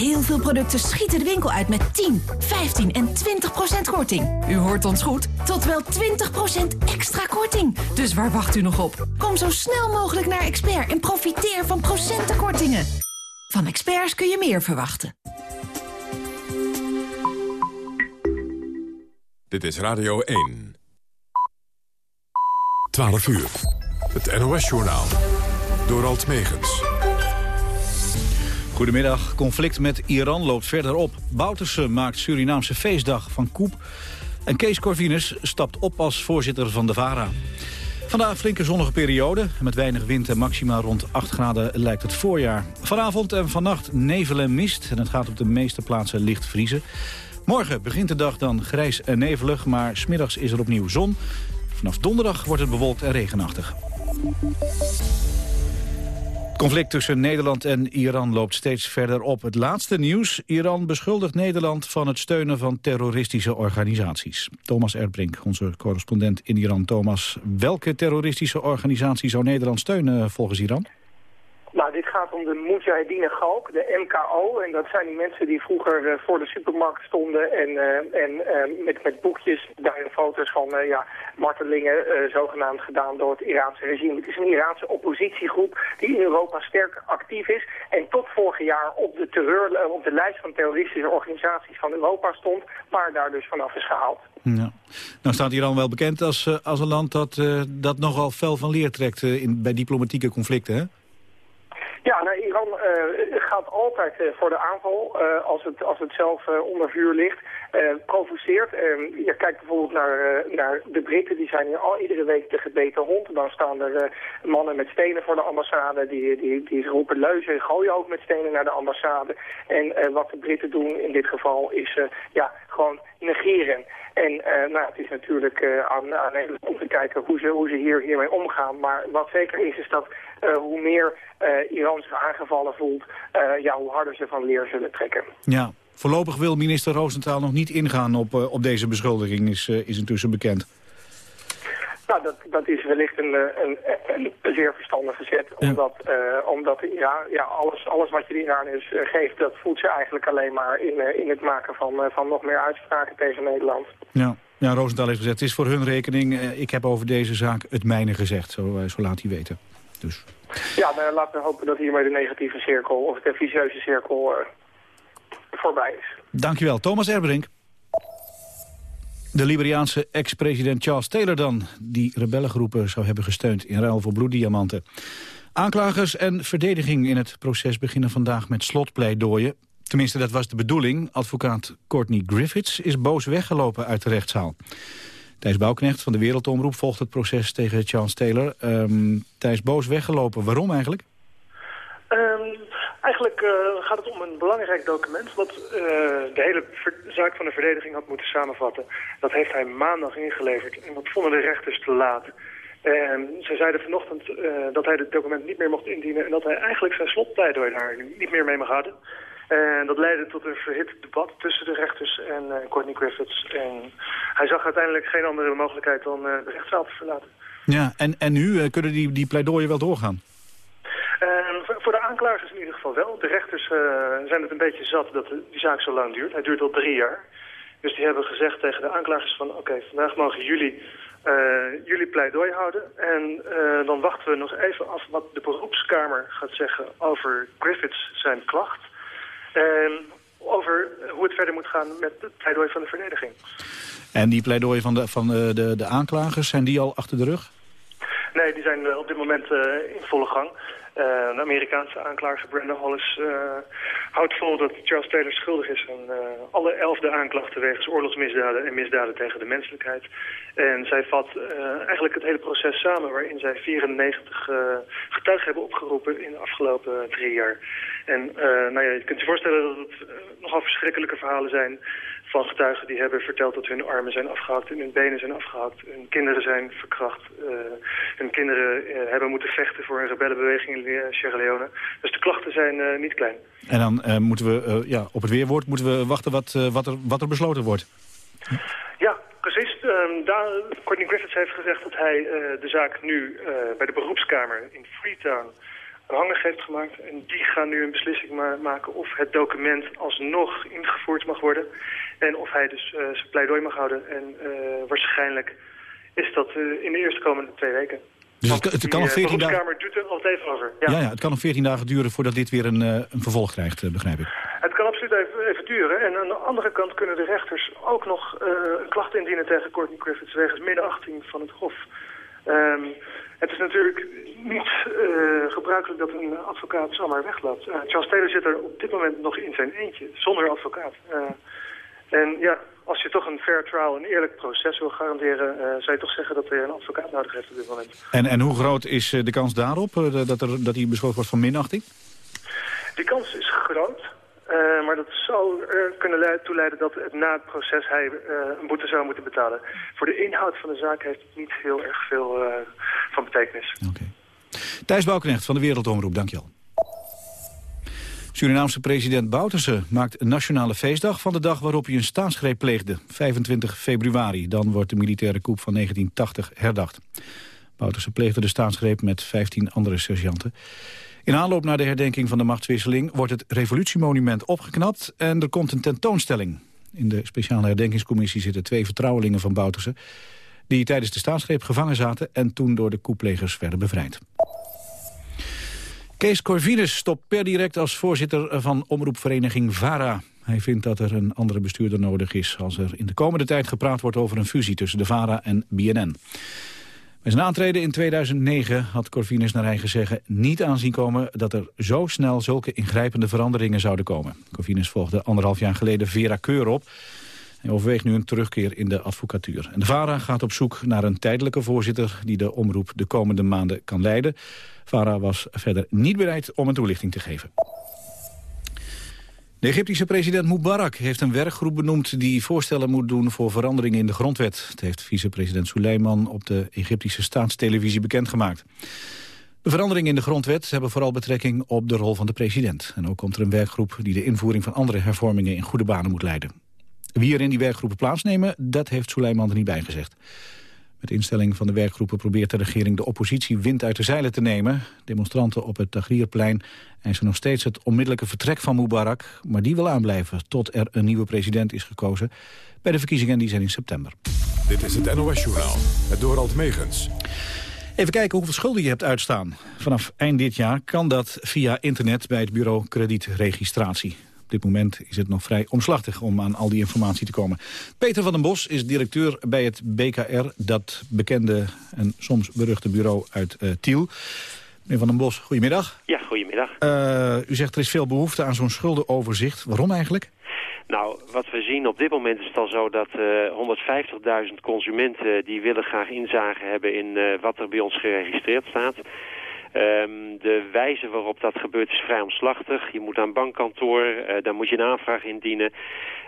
Heel veel producten schieten de winkel uit met 10, 15 en 20 procent korting. U hoort ons goed, tot wel 20 procent extra korting. Dus waar wacht u nog op? Kom zo snel mogelijk naar Expert en profiteer van procentenkortingen. Van experts kun je meer verwachten. Dit is Radio 1. 12 uur. Het NOS-journaal. Door Alt Megens. Goedemiddag. Conflict met Iran loopt verder op. Bouterse maakt Surinaamse feestdag van Koep. En Kees Corvinus stapt op als voorzitter van de VARA. Vandaag flinke zonnige periode. Met weinig wind en maxima rond 8 graden lijkt het voorjaar. Vanavond en vannacht nevel en mist. En het gaat op de meeste plaatsen licht vriezen. Morgen begint de dag dan grijs en nevelig, maar smiddags is er opnieuw zon. Vanaf donderdag wordt het bewolkt en regenachtig. Conflict tussen Nederland en Iran loopt steeds verder op. Het laatste nieuws. Iran beschuldigt Nederland van het steunen van terroristische organisaties. Thomas Erdbrink, onze correspondent in Iran. Thomas, welke terroristische organisatie zou Nederland steunen volgens Iran? Nou, gaat om de Mujahideen Galk, de MKO. En dat zijn die mensen die vroeger uh, voor de supermarkt stonden en, uh, en uh, met, met boekjes, daarin foto's van ja, martelingen zogenaamd gedaan door het Iraanse regime. Het is een Iraanse oppositiegroep die in Europa sterk actief is. En tot vorig jaar op de, terreur, op de lijst van terroristische organisaties van Europa stond, maar daar dus vanaf is gehaald. Ja. Nou staat Iran wel bekend als, als een land dat, dat nogal fel van leer trekt in, bij diplomatieke conflicten, hè? Ja, nou, Iran uh, gaat altijd uh, voor de aanval uh, als, het, als het zelf onder vuur ligt. Provoceert. je kijkt bijvoorbeeld naar, naar de Britten, die zijn hier al iedere week de gebeten hond. Dan staan er mannen met stenen voor de ambassade, die, die, die roepen leuzen en gooien ook met stenen naar de ambassade. En wat de Britten doen in dit geval is ja, gewoon negeren. En uh, nou, het is natuurlijk uh, aan, aan om te kijken hoe ze, hoe ze hier, hiermee omgaan. Maar wat zeker is, is dat uh, hoe meer Iran zich aangevallen voelt, ja, hoe harder ze van leer zullen trekken. Ja, voorlopig wil minister Roosentaal nog niet ingaan op, op deze beschuldiging, is, is intussen bekend. Nou, dat, dat is wellicht een, een, een zeer verstandige zet. Omdat, uh, omdat ja, ja, alles, alles wat je de uh, geeft, dat voedt ze eigenlijk alleen maar in, in het maken van, van nog meer uitspraken tegen Nederland. Ja. Ja, Rosenthal heeft gezegd, het is voor hun rekening. ik heb over deze zaak het mijne gezegd, zo, zo laat hij weten. Dus. Ja, nou, laten we hopen dat hiermee de negatieve cirkel, of de vicieuze cirkel, voorbij is. Dankjewel, Thomas Erbrink. De Liberiaanse ex-president Charles Taylor dan... die rebellengroepen zou hebben gesteund in ruil voor bloeddiamanten. Aanklagers en verdediging in het proces beginnen vandaag met slotpleidooien. Tenminste, dat was de bedoeling. Advocaat Courtney Griffiths is boos weggelopen uit de rechtszaal. Thijs Bouwknecht van de Wereldomroep volgt het proces tegen Charles Taylor. Um, Thijs boos weggelopen. Waarom eigenlijk? Um, Eigenlijk uh, gaat het om een belangrijk document wat uh, de hele zaak van de verdediging had moeten samenvatten. Dat heeft hij maandag ingeleverd en dat vonden de rechters te laat. En ze zeiden vanochtend uh, dat hij het document niet meer mocht indienen en dat hij eigenlijk zijn slotpleidooi daar niet meer mee mag houden. En dat leidde tot een verhit debat tussen de rechters en uh, Courtney Griffiths. En hij zag uiteindelijk geen andere mogelijkheid dan uh, de rechtszaal te verlaten. Ja, en, en nu uh, kunnen die, die pleidooien wel doorgaan? Aanklagers in ieder geval wel. De rechters uh, zijn het een beetje zat dat die zaak zo lang duurt. Hij duurt al drie jaar. Dus die hebben gezegd tegen de aanklagers van... oké, vandaag mogen jullie uh, jullie pleidooi houden. En uh, dan wachten we nog even af wat de beroepskamer gaat zeggen over Griffiths zijn klacht. En over hoe het verder moet gaan met het pleidooi van de verdediging. En die pleidooien van de, van de, de, de aanklagers, zijn die al achter de rug? Nee, die zijn op dit moment uh, in volle gang. De Amerikaanse aanklager Brenda Hollis uh, houdt vol dat Charles Taylor schuldig is aan uh, alle elfde aanklachten wegens oorlogsmisdaden en misdaden tegen de menselijkheid. En zij vat eigenlijk het hele proces samen waarin zij 94 getuigen hebben opgeroepen in de afgelopen drie jaar. En nou ja, je kunt je voorstellen dat het nogal verschrikkelijke verhalen zijn van getuigen die hebben verteld dat hun armen zijn afgehakt en hun benen zijn afgehakt. Hun kinderen zijn verkracht. Uh, hun kinderen uh, hebben moeten vechten voor een rebellenbeweging in Sierra Leone. Dus de klachten zijn niet klein. En dan moeten we ja, op het weerwoord moeten we wachten wat, wat, er, wat er besloten wordt. Ja, precies. Um, daar, Courtney Griffiths heeft gezegd dat hij de zaak nu bij de beroepskamer in Freetown aanhangig heeft gemaakt. En die gaan nu een beslissing maken of het document alsnog ingevoerd mag worden. En of hij dus uh, zijn pleidooi mag houden. En uh, waarschijnlijk is dat uh, in de eerste komende twee weken. Dus het, het kan nog 14 dagen... De Kamer doet er altijd even over. Ja. ja. Ja, het kan nog 14 dagen duren voordat dit weer een, een vervolg krijgt, begrijp ik. Het kan absoluut even, even, duren. En aan de andere kant kunnen de rechters ook nog een klacht indienen tegen Courtney Griffiths wegens minachting van het Hof. Um, het is natuurlijk niet uh, gebruikelijk dat een advocaat zomaar weglaat. Uh, Charles Taylor zit er op dit moment nog in zijn eentje, zonder advocaat. Uh, en ja, als je toch een fair trial, een eerlijk proces wil garanderen... zou je toch zeggen dat hij een advocaat nodig heeft op dit moment. En, en hoe groot is de kans daarop, dat, er, dat hij beschuldigd wordt van minachting? Die kans is groot. Uh, maar dat zou er kunnen toeleiden dat het na het proces hij uh, een boete zou moeten betalen. Voor de inhoud van de zaak heeft het niet heel erg veel van betekenis. Oké. Okay. Thijs Bouwknecht van de Wereldomroep, dankjewel. Surinaamse president Bouterse maakt een nationale feestdag van de dag waarop hij een staatsgreep pleegde. 25 februari, dan wordt de militaire coup van 1980 herdacht. Bouterse pleegde de staatsgreep met 15 andere sergeanten. In aanloop naar de herdenking van de machtswisseling wordt het revolutiemonument opgeknapt en er komt een tentoonstelling. In de speciale herdenkingscommissie zitten twee vertrouwelingen van Bouterse die tijdens de staatsgreep gevangen zaten en toen door de koeplegers werden bevrijd. Kees Corvinus stopt per direct als voorzitter van omroepvereniging VARA. Hij vindt dat er een andere bestuurder nodig is als er in de komende tijd gepraat wordt over een fusie tussen de VARA en BNN. Bij zijn aantreden in 2009 had Corvinus naar eigen zeggen niet aanzien komen dat er zo snel zulke ingrijpende veranderingen zouden komen. Corvinus volgde anderhalf jaar geleden Vera Keur op. Hij overweegt nu een terugkeer in de advocatuur. En de VARA gaat op zoek naar een tijdelijke voorzitter die de omroep de komende maanden kan leiden. VARA was verder niet bereid om een toelichting te geven. De Egyptische president Mubarak heeft een werkgroep benoemd... die voorstellen moet doen voor veranderingen in de grondwet. Het heeft vicepresident Suleiman op de Egyptische staatstelevisie bekendgemaakt. De veranderingen in de grondwet hebben vooral betrekking op de rol van de president. En ook komt er een werkgroep die de invoering van andere hervormingen in goede banen moet leiden. Wie er in die werkgroepen plaatsnemen, dat heeft Suleiman er niet bij gezegd. Met instelling van de werkgroepen probeert de regering de oppositie wind uit de zeilen te nemen. Demonstranten op het Tahrirplein eisen nog steeds het onmiddellijke vertrek van Mubarak. Maar die wil aanblijven tot er een nieuwe president is gekozen. Bij de verkiezingen die zijn in september. Dit is het NOS-journaal, het Dorald Megens. Even kijken hoeveel schulden je hebt uitstaan. Vanaf eind dit jaar kan dat via internet bij het bureau kredietregistratie. Op dit moment is het nog vrij omslachtig om aan al die informatie te komen. Peter van den Bos is directeur bij het BKR, dat bekende en soms beruchte bureau uit uh, Tiel. Meneer van den Bos, goedemiddag. Ja, goedemiddag. Uh, u zegt er is veel behoefte aan zo'n schuldenoverzicht. Waarom eigenlijk? Nou, wat we zien op dit moment is het al zo dat uh, eh, 150.000 consumenten... die willen graag inzage hebben in uh, wat er bij ons geregistreerd staat. Um, de wijze waarop dat gebeurt is vrij omslachtig. Je moet aan bankkantoor, uh, dan moet je een aanvraag indienen.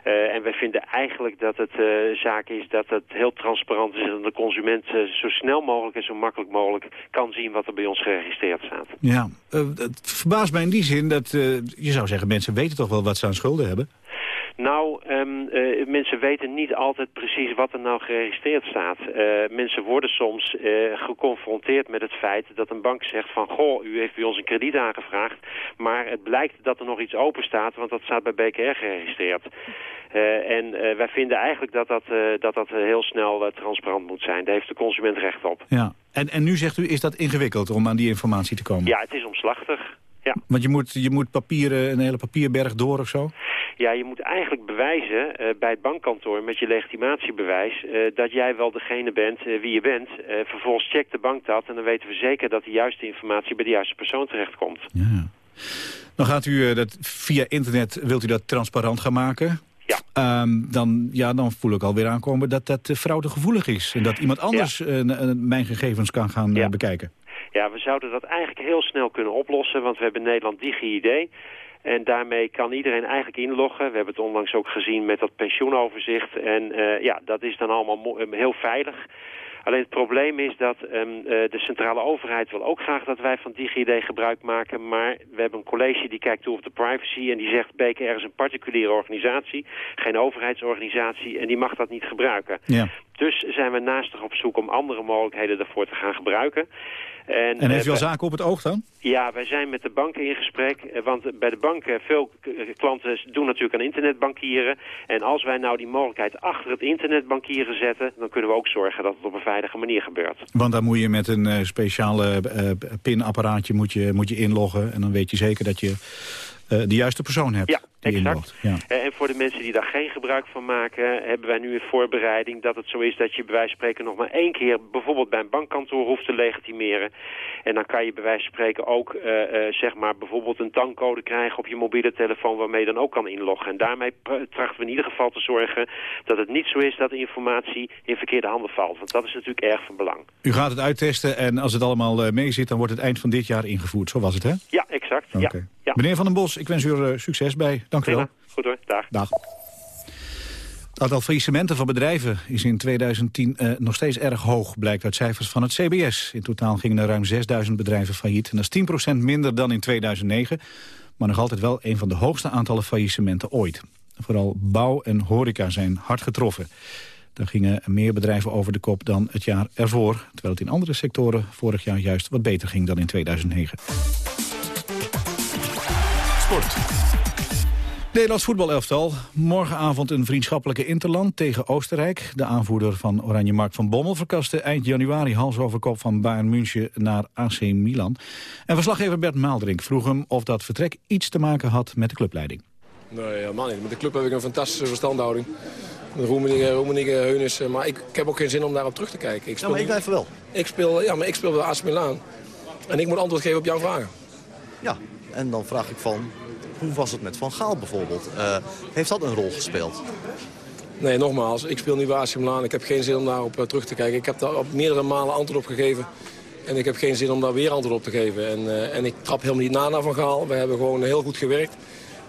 Uh, en wij vinden eigenlijk dat het uh, zaak is dat het heel transparant is... en de consument zo snel mogelijk en zo makkelijk mogelijk kan zien wat er bij ons geregistreerd staat. Ja, het verbaast mij in die zin dat je zou zeggen... mensen weten toch wel wat ze aan schulden hebben? Nou, um, uh, mensen weten niet altijd precies wat er nou geregistreerd staat. Uh, mensen worden soms uh, geconfronteerd met het feit dat een bank zegt van... goh, u heeft bij ons een krediet aangevraagd, maar het blijkt dat er nog iets open staat... want dat staat bij BKR geregistreerd. en wij vinden eigenlijk dat dat, dat, dat heel snel transparant moet zijn. Daar heeft de consument recht op. Ja. En, en nu zegt u, is dat ingewikkeld om aan die informatie te komen? Ja, het is omslachtig. Ja. Want je moet, je moet papieren, een hele papierberg door of zo? Ja, je moet eigenlijk bewijzen uh, bij het bankkantoor met je legitimatiebewijs... Uh, dat jij wel degene bent uh, wie je bent. vervolgens checkt de bank dat en dan weten we zeker dat de juiste informatie bij de juiste persoon terechtkomt. Ja. Dan gaat u dat via internet, wilt u dat transparant gaan maken? Ja. Um, dan, ja, dan voel ik alweer aankomen dat dat fraudegevoelig is. En dat iemand anders ja. mijn gegevens kan gaan ja. bekijken. Ja, we zouden dat eigenlijk heel snel kunnen oplossen, want we hebben Nederland DigiID. En daarmee kan iedereen eigenlijk inloggen. We hebben het onlangs ook gezien met dat pensioenoverzicht. En uh, ja, dat is dan allemaal heel veilig. Alleen het probleem is dat um, uh, de centrale overheid wil ook graag dat wij van DigiD gebruik maken. Maar we hebben een college die kijkt toe op de privacy en die zegt BKR is een particuliere organisatie, geen overheidsorganisatie en die mag dat niet gebruiken. Ja. Dus zijn we naastig op zoek om andere mogelijkheden daarvoor te gaan gebruiken. En, en heeft u al zaken op het oog dan? Ja, wij zijn met de banken in gesprek. Want bij de banken, veel klanten doen natuurlijk aan internetbankieren. En als wij nou die mogelijkheid achter het internetbankieren zetten... dan kunnen we ook zorgen dat het op een veilige manier gebeurt. Want dan moet je met een uh, speciale uh, pinapparaatje moet je, moet je inloggen. En dan weet je zeker dat je uh, de juiste persoon hebt. Ja, exact. Ja. Uh, en voor de mensen die daar geen gebruik van maken... hebben wij nu in voorbereiding dat het zo is dat je bij wijze van spreken... nog maar één keer bijvoorbeeld bij een bankkantoor hoeft te legitimeren. En dan kan je bij wijze van spreken ook uh, zeg maar bijvoorbeeld een tankcode krijgen... op je mobiele telefoon waarmee je dan ook kan inloggen. En daarmee trachten we in ieder geval te zorgen dat het niet zo is... dat de informatie in verkeerde handen valt. Want dat is natuurlijk erg van belang. U gaat het uittesten en als het allemaal mee zit... dan wordt het eind van dit jaar ingevoerd. Zo was het, hè? Ja, exact. Okay. Ja. Ja. Meneer Van den Bos, ik wens u er succes bij. Dank u wel. Goed hoor, dag. Dag. Het aantal faillissementen van bedrijven is in 2010 uh, nog steeds erg hoog, blijkt uit cijfers van het CBS. In totaal gingen er ruim 6000 bedrijven failliet. En dat is 10% minder dan in 2009, maar nog altijd wel een van de hoogste aantallen faillissementen ooit. Vooral bouw en horeca zijn hard getroffen. Daar gingen meer bedrijven over de kop dan het jaar ervoor, terwijl het in andere sectoren vorig jaar juist wat beter ging dan in 2009. Sport. Nederlands voetbalelftal. Morgenavond een vriendschappelijke interland tegen Oostenrijk. De aanvoerder van Oranje Mark van Bommel verkaste eind januari hals over kop van Bayern München naar AC Milan. En verslaggever Bert Maaldrink vroeg hem of dat vertrek iets te maken had met de clubleiding. Nee, helemaal niet. Met de club heb ik een fantastische verstandhouding. Met Roemeningen, Roemeningen, Heunis. Maar ik, ik, heb ook geen zin om daarop terug te kijken. Ik speel, ja, maar ik blijf wel. Ik speel, ja, maar ik speel bij AC Milan. En ik moet antwoord geven op jouw vragen. Ja, en dan vraag ik van, hoe was het met Van Gaal bijvoorbeeld? Uh, heeft dat een rol gespeeld? Nee, nogmaals, ik speel nu bij AC Milan. Ik heb geen zin om daarop uh, terug te kijken. Ik heb daar op meerdere malen antwoord op gegeven. En ik heb geen zin om daar weer antwoord op te geven. En, uh, en ik trap helemaal niet na naar Van Gaal. We hebben gewoon heel goed gewerkt.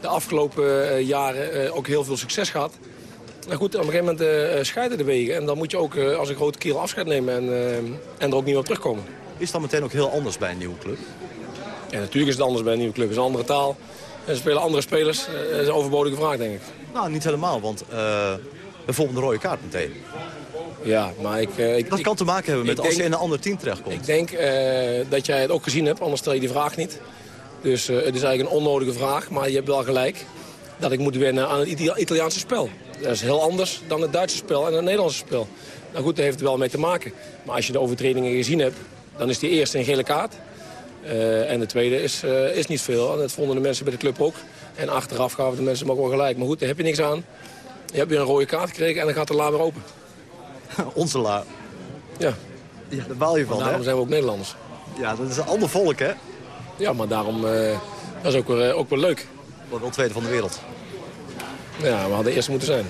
De afgelopen jaren ook heel veel succes gehad. Maar goed, op een gegeven moment scheiden de wegen. En dan moet je ook als een grote kiel afscheid nemen en, en er ook niet meer op terugkomen. Is dat meteen ook heel anders bij een nieuwe club? Ja, natuurlijk is het anders bij een nieuwe club. Het is een andere taal. En spelen andere spelers. Dat is een overbodige vraag, denk ik. Nou, niet helemaal, want uh, bijvoorbeeld de rode kaart meteen. Ja, maar ik... Uh, ik dat kan te maken hebben met als je in een ander team terechtkomt. Ik denk dat jij het ook gezien hebt, anders stel je die vraag niet. Dus het is eigenlijk een onnodige vraag, maar je hebt wel gelijk dat ik moet wennen aan het Italiaanse spel. Dat is heel anders dan het Duitse spel en het Nederlandse spel. Nou goed, daar heeft het wel mee te maken. Maar als je de overtredingen gezien hebt, dan is die eerste een gele kaart. Uh, en de tweede is, uh, is niet veel. En dat vonden de mensen bij de club ook. En achteraf gaven de mensen hem ook wel gelijk. Maar goed, daar heb je niks aan. Je hebt weer een rode kaart gekregen en dan gaat de la weer open. Onze la. Ja. Ja, daar baal je van, daarom zijn we ook Nederlanders. Ja, dat is een ander volk, hè? Ja, maar daarom uh, dat is ook weer, ook wel leuk. Wat wel tweede van de wereld. Ja, we hadden eerst moeten zijn.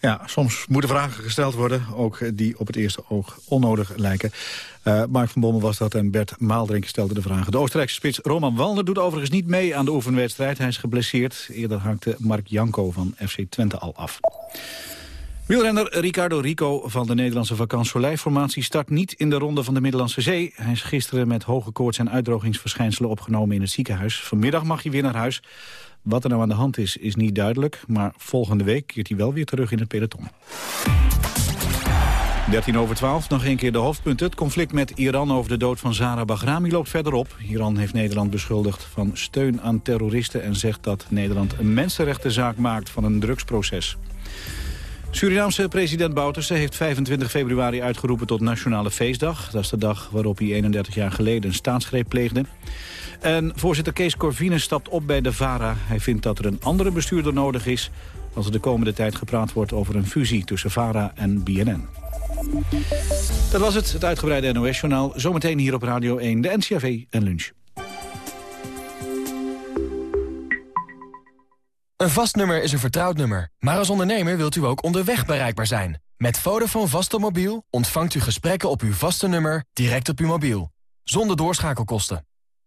Ja, soms moeten vragen gesteld worden, ook die op het eerste oog onnodig lijken. Uh, Mark van Bommel was dat en Bert Maaldrink stelde de vragen. De Oostenrijkse spits Roman Walner doet overigens niet mee aan de oefenwedstrijd. Hij is geblesseerd. Eerder hankte Mark Janko van FC Twente al af. Wielrenner Ricardo Rico van de Nederlandse Vakant formatie start niet in de ronde van de Middellandse Zee. Hij is gisteren met hoge koorts en uitdrogingsverschijnselen opgenomen in het ziekenhuis. Vanmiddag mag hij weer naar huis. Wat er nou aan de hand is, is niet duidelijk. Maar volgende week keert hij wel weer terug in het peloton. 13 over 12, nog een keer de hoofdpunten. Het conflict met Iran over de dood van Zara Bahrami loopt verder op. Iran heeft Nederland beschuldigd van steun aan terroristen... en zegt dat Nederland een mensenrechtenzaak maakt van een drugsproces. Surinaamse president Bouterse heeft 25 februari uitgeroepen tot Nationale Feestdag. Dat is de dag waarop hij 31 jaar geleden een staatsgreep pleegde. En voorzitter Kees Corvine stapt op bij de VARA. Hij vindt dat er een andere bestuurder nodig is... als er de komende tijd gepraat wordt over een fusie tussen VARA en BNN. Dat was het, het uitgebreide NOS-journaal. Zometeen hier op Radio 1, de NCRV en lunch. Een vast nummer is een vertrouwd nummer. Maar als ondernemer wilt u ook onderweg bereikbaar zijn. Met Vodafone Vaste ontvangt u gesprekken op uw vaste nummer direct op uw mobiel. Zonder doorschakelkosten.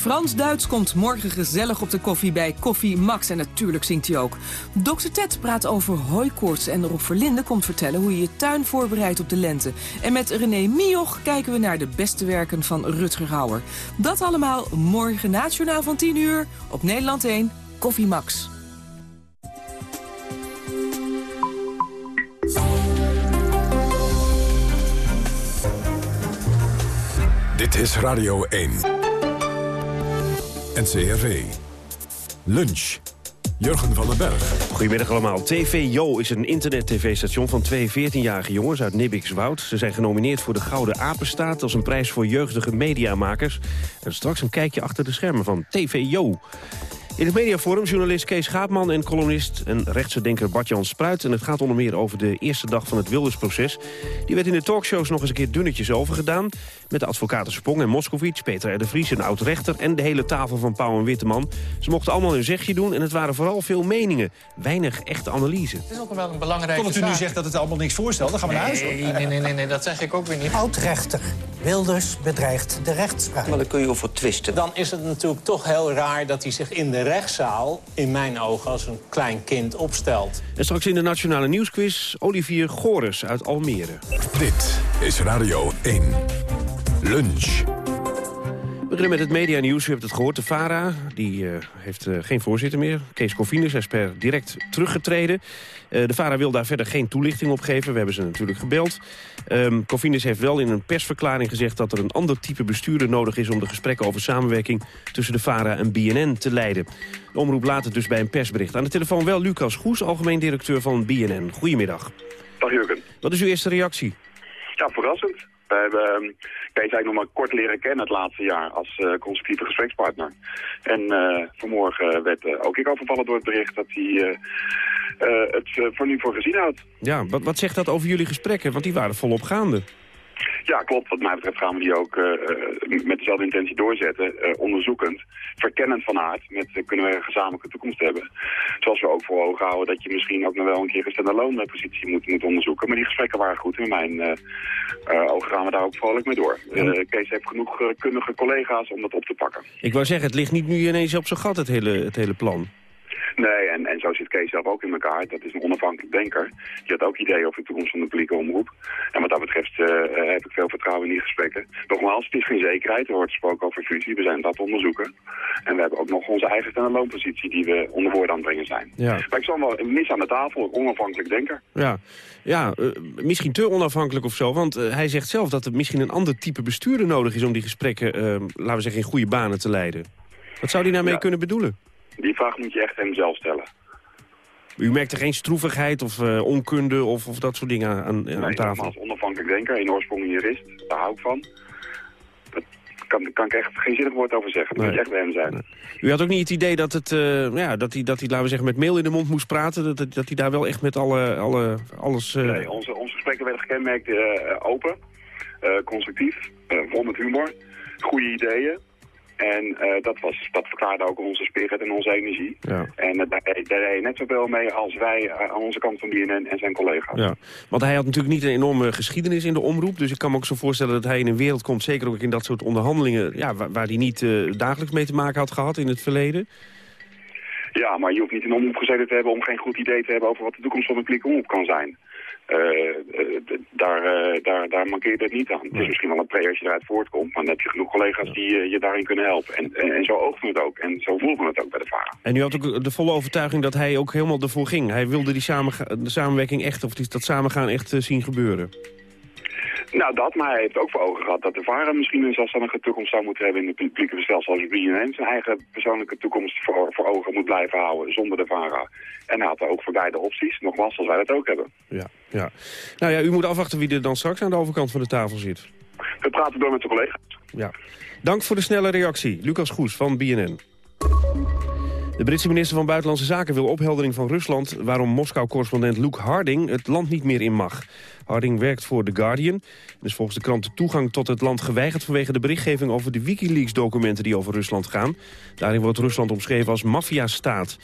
Frans-Duits komt morgen gezellig op de koffie bij Koffie Max. En natuurlijk zingt hij ook. Dr. Ted praat over hooikoorts. En Rob Verlinde komt vertellen hoe je je tuin voorbereidt op de lente. En met René Mioch kijken we naar de beste werken van Rutger Hauer. Dat allemaal morgen nationaal van 10 uur op Nederland 1 Koffie Max. Dit is Radio 1. NCRV. Lunch. Jurgen van den Berg. Goedemiddag allemaal. TV Jo is een internet-tv-station van twee 14-jarige jongens uit Nibbikswoud. Ze zijn genomineerd voor de Gouden Apenstaat als een prijs voor jeugdige mediamakers. En straks een kijkje achter de schermen van TV Jo. In het mediaforum journalist Kees Schaapman en columnist en rechtse denker Bart-Jan Spruit. En het gaat onder meer over de eerste dag van het Wildersproces. Die werd in de talkshows nog eens een keer dunnetjes overgedaan. Met de advocaten Spong en Moscovic, Peter R. de Vries, een oud-rechter... en de hele tafel van Pauw en Witteman. Ze mochten allemaal hun zegje doen en het waren vooral veel meningen. Weinig echte analyse. Het is ook wel een belangrijke Totdat u nu zegt dat het allemaal niks voorstelt, dan gaan we naar huis. Nee, nee, nee, nee, nee, dat zeg ik ook weer niet. Oud-rechter. Wilders bedreigt de rechtspraak. Maar daar kun je over twisten. Dan is het natuurlijk toch heel raar dat hij zich in de rechtszaal... in mijn ogen als een klein kind opstelt. En straks in de Nationale Nieuwsquiz Olivier Gores uit Almere. Dit is Radio 1. Lunch. Beginnen met het medianieuws. U hebt het gehoord. De VARA die, uh, heeft uh, geen voorzitter meer. Kees Corvinus is per direct teruggetreden. Uh, de VARA wil daar verder geen toelichting op geven. We hebben ze natuurlijk gebeld. Um, heeft wel in een persverklaring gezegd... dat er een ander type bestuurder nodig is... om de gesprekken over samenwerking tussen de VARA en BNN te leiden. De omroep laat het dus bij een persbericht. Aan de telefoon wel Lucas Goes, algemeen directeur van BNN. Goedemiddag. Dag Jurgen. Wat is uw eerste reactie? Ja, verrassend. We hebben Kees eigenlijk nog maar kort leren kennen het laatste jaar als uh, constructieve gesprekspartner. En uh, vanmorgen werd uh, ook ik overvallen door het bericht dat hij het voor nu voor gezien houdt. Ja, wat, wat zegt dat over jullie gesprekken? Want die waren volop gaande. Ja, klopt. Wat mij betreft gaan we die ook uh, met dezelfde intentie doorzetten, uh, onderzoekend, verkennend van aard, met uh, kunnen we een gezamenlijke toekomst hebben. Zoals we ook voor ogen houden dat je misschien ook nog wel een keer een stand-alone positie moet, moet onderzoeken. Maar die gesprekken waren goed. In mijn ogen gaan we daar ook vrolijk mee door. Kees heeft genoeg kundige collega's om dat op te pakken. Ik wou zeggen, het ligt niet nu ineens op zijn gat, het hele, het hele plan. Nee, en, en zo zit Kees zelf ook in elkaar. Dat is een onafhankelijk denker. Die had ook ideeën over de toekomst van de publieke omroep. En wat dat betreft uh, heb ik veel vertrouwen in die gesprekken. Nogmaals, het is geen zekerheid. Er wordt gesproken over fusie. We zijn dat onderzoeken. En we hebben ook nog onze eigen loonpositie die we onder woorden aan het brengen zijn. Ja. Maar ik zal wel mis aan de tafel, een onafhankelijk denker. Ja, ja uh, misschien te onafhankelijk of zo. Want uh, hij zegt zelf dat er misschien een ander type bestuurder nodig is... om die gesprekken, laten we zeggen, in goede banen te leiden. Wat zou hij daarmee ja. kunnen bedoelen? Die vraag moet je echt hem zelf stellen. U merkt er geen stroevigheid of uh, onkunde of, of dat soort dingen aan, aan nee, tafel? als onafhankelijk denker, in oorsprong een jurist, daar hou ik van. Daar kan, kan ik echt geen zinnig woord over zeggen. Dat nee. moet echt bij hem zijn. Nee. U had ook niet het idee dat, het, uh, ja, dat, hij, dat hij, laten we zeggen, met mail in de mond moest praten? Dat, dat, dat hij daar wel echt met alle, alle, alles... Uh... Nee, onze, onze gesprekken werden gekenmerkt open, constructief, vol met humor, goede ideeën. En uh, dat, was, dat verklaarde ook onze spirit en onze energie. Ja. En uh, daar, daar deed je net zoveel mee als wij uh, aan onze kant van BNN en zijn collega's. Ja. Want hij had natuurlijk niet een enorme geschiedenis in de omroep. Dus ik kan me ook zo voorstellen dat hij in een wereld komt... zeker ook in dat soort onderhandelingen... Ja, waar, waar hij niet dagelijks mee te maken had gehad in het verleden. Ja, maar je hoeft niet in omroep gezeten te hebben... om geen goed idee te hebben over wat de toekomst van de publieke omroep kan zijn. Uh, uh, daar, uh, daar, daar mankeert het niet aan. Het is misschien wel een pre als je eruit voortkomt, maar dan heb je genoeg collega's die je daarin kunnen helpen. En, en, zo oogden we het ook. En zo voelden we het ook bij de VARA. En u had ook de volle overtuiging dat hij ook helemaal ervoor ging. Hij wilde die samen, de samenwerking echt, of die, dat samengaan echt zien gebeuren. Nou, dat, maar hij heeft ook voor ogen gehad dat de VARA misschien een zelfstandige toekomst zou moeten hebben in het publieke stelsel als BNN zijn eigen persoonlijke toekomst voor, voor ogen moet blijven houden zonder de VARA. En hij had er ook voor beide opties, nogmaals, als wij dat ook hebben. Ja, ja. Nou ja, u moet afwachten wie er dan straks aan de overkant van de tafel zit. We praten door met de collega's. Ja. Dank voor de snelle reactie. Lucas Goes van BNN. De Britse minister van Buitenlandse Zaken wil opheldering van Rusland... waarom Moskou-correspondent Luke Harding het land niet meer in mag. Harding werkt voor The Guardian. En is volgens de krant de toegang tot het land geweigerd... vanwege de berichtgeving over de Wikileaks-documenten die over Rusland gaan. Daarin wordt Rusland omschreven als maffiastaat.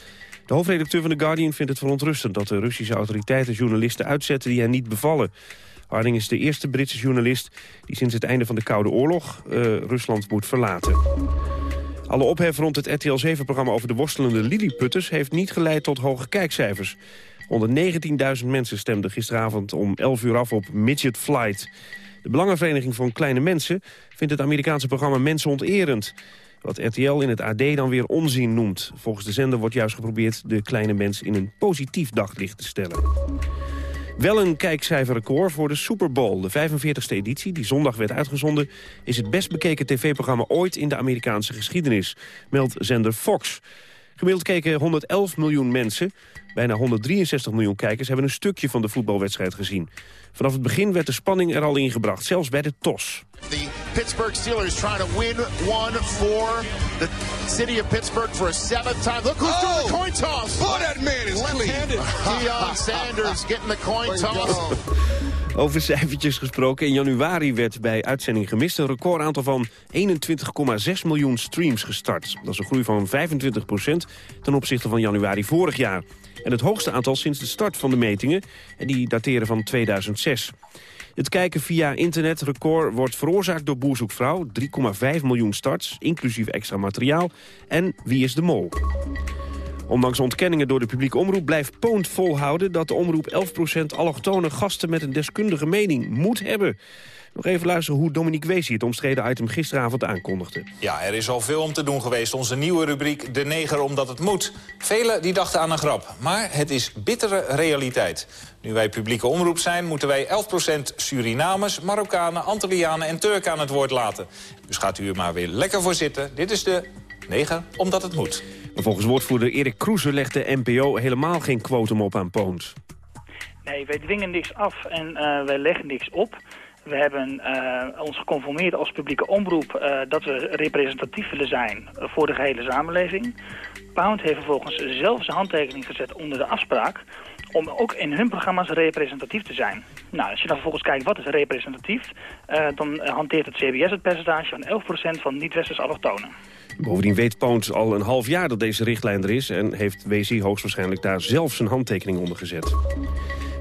De hoofdredacteur van The Guardian vindt het verontrustend... dat de Russische autoriteiten journalisten uitzetten die hen niet bevallen. Harding is de eerste Britse journalist die sinds het einde van de Koude Oorlog uh, Rusland moet verlaten. Alle ophef rond het RTL 7-programma over de worstelende Lilliputters... heeft niet geleid tot hoge kijkcijfers. Onder 19.000 mensen stemden gisteravond om 11 uur af op Midget Flight. De Belangenvereniging voor Kleine Mensen vindt het Amerikaanse programma mensonterend. Wat RTL in het AD dan weer onzin noemt. Volgens de zender wordt juist geprobeerd de kleine mens in een positief daglicht te stellen. Wel een kijkcijferrecord voor de Super Bowl. De 45e editie, die zondag werd uitgezonden... is het best bekeken tv-programma ooit in de Amerikaanse geschiedenis. Meldt zender Fox. Gemiddeld keken 111 miljoen mensen. Bijna 163 miljoen kijkers hebben een stukje van de voetbalwedstrijd gezien. Vanaf het begin werd de spanning er al ingebracht, zelfs bij de TOS. The Pittsburgh Steelers trying to win one for the city of Pittsburgh for a seventh time. Look who's doing the coin toss. Boy, that man is Left-handed. Deion Sanders getting the coin toss. Over cijfertjes gesproken. In januari werd bij uitzending gemist een recordaantal van 21,6 miljoen streams gestart. Dat is een groei van 25% ten opzichte van januari vorig jaar. En het hoogste aantal sinds de start van de metingen. En die dateren van 2006. Het kijken via internet record wordt veroorzaakt door Boerzoekvrouw. 3,5 miljoen starts, inclusief extra materiaal. En Wie is de Mol? Ondanks ontkenningen door de publieke omroep blijft Poont volhouden... dat de omroep 11% allochtone gasten met een deskundige mening moet hebben. Nog even luisteren hoe Dominique Weesie het omstreden item gisteravond aankondigde. Ja, er is al veel om te doen geweest. Onze nieuwe rubriek De Neger omdat het moet. Velen die dachten aan een grap, maar het is bittere realiteit. Nu wij publieke omroep zijn, moeten wij 11% Surinamers, Marokkanen, Antillianen en Turken aan het woord laten. Dus gaat u er maar weer lekker voor zitten. Dit is de Neger omdat het moet. Volgens woordvoerder Erik Kroeser legt de NPO helemaal geen quotum op aan Poont. Nee, wij dwingen niks af en uh, wij leggen niks op. We hebben uh, ons geconformeerd als publieke omroep uh, dat we representatief willen zijn voor de gehele samenleving. Pound heeft vervolgens zelf zijn handtekening gezet onder de afspraak om ook in hun programma's representatief te zijn. Nou, als je dan vervolgens kijkt wat is representatief, uh, dan hanteert het CBS het percentage van 11% van niet-westerse allochtonen. Bovendien weet Poont al een half jaar dat deze richtlijn er is... en heeft WC hoogstwaarschijnlijk daar zelf zijn handtekening onder gezet.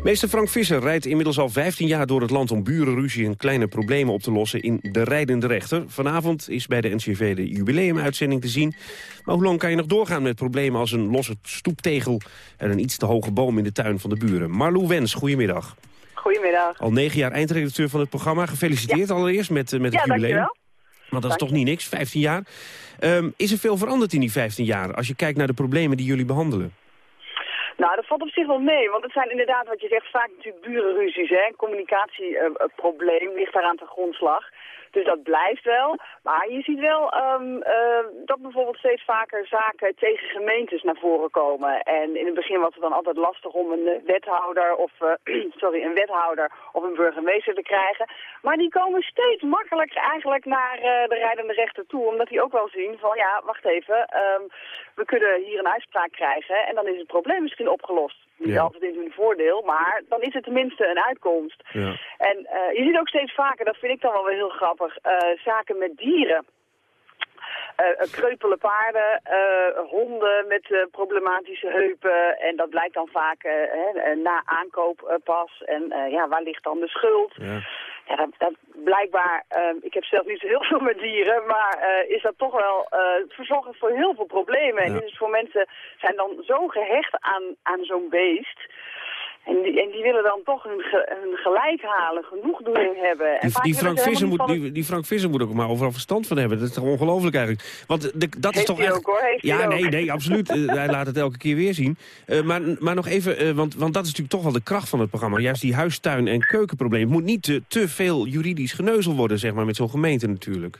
Meester Frank Visser rijdt inmiddels al 15 jaar door het land... om burenruzie en kleine problemen op te lossen in De Rijdende Rechter. Vanavond is bij de NCV de jubileumuitzending te zien. Maar hoe lang kan je nog doorgaan met problemen als een losse stoeptegel... en een iets te hoge boom in de tuin van de buren? Marlou Wens, goedemiddag. Goedemiddag. Al negen jaar eindredacteur van het programma. Gefeliciteerd allereerst met, met het ja, jubileum. Dankjewel. Want dat is toch niet niks, 15 jaar. Um, is er veel veranderd in die 15 jaar als je kijkt naar de problemen die jullie behandelen? Nou, dat valt op zich wel mee, want het zijn inderdaad wat je zegt vaak natuurlijk burenruzies. Hè? Communicatieprobleem uh, ligt daar aan de grondslag. Dus dat blijft wel. Maar je ziet wel um, uh, dat bijvoorbeeld steeds vaker zaken tegen gemeentes naar voren komen. En in het begin was het dan altijd lastig om een wethouder of uh, sorry, een wethouder of een burgemeester te krijgen. Maar die komen steeds makkelijker eigenlijk naar uh, de rijdende rechter toe. Omdat die ook wel zien van ja, wacht even, um, we kunnen hier een uitspraak krijgen en dan is het probleem misschien opgelost. Niet ja. altijd in hun voordeel, maar dan is het tenminste een uitkomst. Ja. En uh, je ziet ook steeds vaker, dat vind ik dan wel weer heel grappig, uh, zaken met dieren. Uh, kreupele paarden, uh, honden met uh, problematische heupen. En dat blijkt dan vaak na aankoop pas. En ja, waar ligt dan de schuld? Ja. Ja, dat, dat blijkbaar, ik heb zelf niet zo heel veel met dieren, maar is dat toch wel verzorgend voor heel veel problemen. Ja. En dus voor mensen zijn dan zo gehecht aan, aan zo'n beest. En die, en die willen dan toch hun, ge, hun gelijk halen, genoegdoening hebben. En die, die, Frank Visser moet, die, die, Frank Visser moet ook maar overal verstand van hebben. Dat is toch ongelooflijk eigenlijk. Want de, dat Heeft is toch echt... ook hoor, Heeft ja, nee, ook. nee, absoluut. uh, hij laat het elke keer weer zien. Uh, maar, maar nog even, uh, want, want dat is natuurlijk toch wel de kracht van het programma. Juist die huistuin- en keukenprobleem. Het moet niet te, te veel juridisch geneuzel worden, zeg maar, met zo'n gemeente natuurlijk.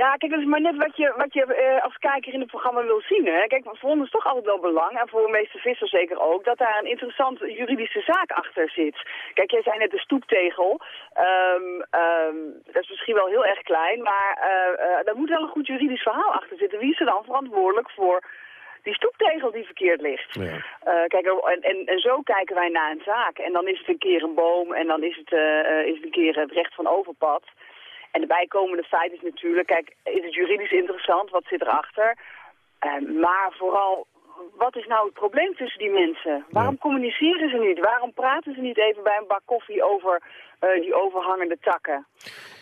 Ja, kijk, dat is maar net wat je, wat je uh, als kijker in het programma wil zien. Hè? Kijk, voor ons is toch altijd wel belang, en voor meester Visser zeker ook, dat daar een interessante juridische zaak achter zit. Kijk, jij zei net de stoeptegel. Um, um, dat is misschien wel heel erg klein, maar uh, uh, daar moet wel een goed juridisch verhaal achter zitten. Wie is er dan verantwoordelijk voor die stoeptegel die verkeerd ligt. Ja. Uh, kijk, en, en, en zo kijken wij naar een zaak. En dan is het een keer een boom en dan is het, uh, is het een keer het recht van overpad. En de bijkomende feit is natuurlijk, kijk, is het juridisch interessant, wat zit erachter? Uh, maar vooral, wat is nou het probleem tussen die mensen? Waarom communiceren ze niet? Waarom praten ze niet even bij een bak koffie over eh, die overhangende takken.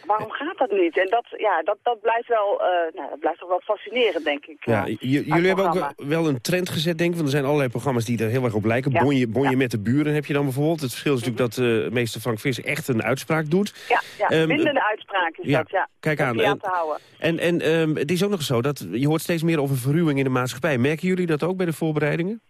Waarom gaat dat niet? En dat, ja, dat, dat, blijft wel, eh, nou, dat blijft toch wel fascinerend, denk ik. Ja, eh, jullie hebben ook wel- een trend gezet, denk ik. Want er zijn allerlei programma's die er heel erg op lijken. Ja. Bonje, bonje met de buren heb je dan bijvoorbeeld. Het verschil is natuurlijk dat eh, meester Frank Visser echt een uitspraak doet. Ja, ja bindende uitspraak is ja, dat, ja. kijk aan, en- aan te houden. En, en ehm, het is ook nog zo dat je hoort steeds meer over verruwing in de maatschappij. Merken jullie dat ook bij de voorbereidingen?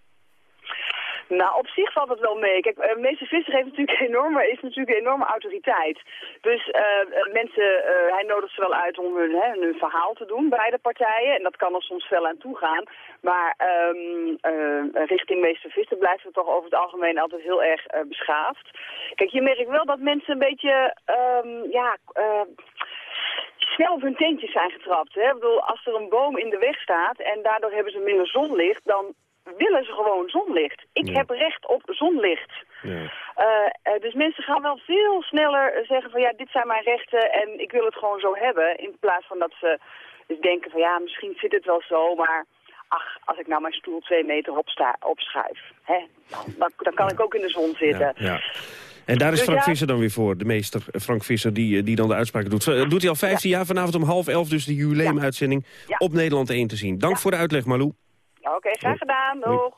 Nou, op zich valt het wel mee. Kijk, eh, meester Visser heeft natuurlijk enorme, is natuurlijk een enorme autoriteit. Dus eh, eh, mensen, hij nodigt ze wel uit om hun, hè, hun verhaal te doen, beide partijen. En dat kan er soms fel aan toe gaan. Maar ehm, eh, richting meester Visser blijft het toch over het algemeen altijd heel erg beschaafd. Kijk, je merkt wel dat mensen een beetje, ehm, ja... snel op hun tentjes zijn getrapt. Hè? Ik bedoel, als er een boom in de weg staat en daardoor hebben ze minder zonlicht, dan willen ze gewoon zonlicht. Ik heb recht op zonlicht. Eh, eh, dus mensen gaan wel veel sneller zeggen van ja, dit zijn mijn rechten en ik wil het gewoon zo hebben. In plaats van dat ze dus denken van ja, misschien zit het wel zo, maar ach, als ik nou mijn stoel twee meter opsta, opschuif, hè, dan, dan, kan ik ook in de zon zitten. Ja. En daar is Dus Frank ja- Visser dan weer voor, de meester eh, Frank Visser, die, die dan de uitspraken doet. Doet hij al 15 jaar, vanavond om half elf, dus de jubileumuitzending Ja. op Nederland 1 te zien. Dank voor de uitleg, Malou. Oké, graag gedaan. Doeg.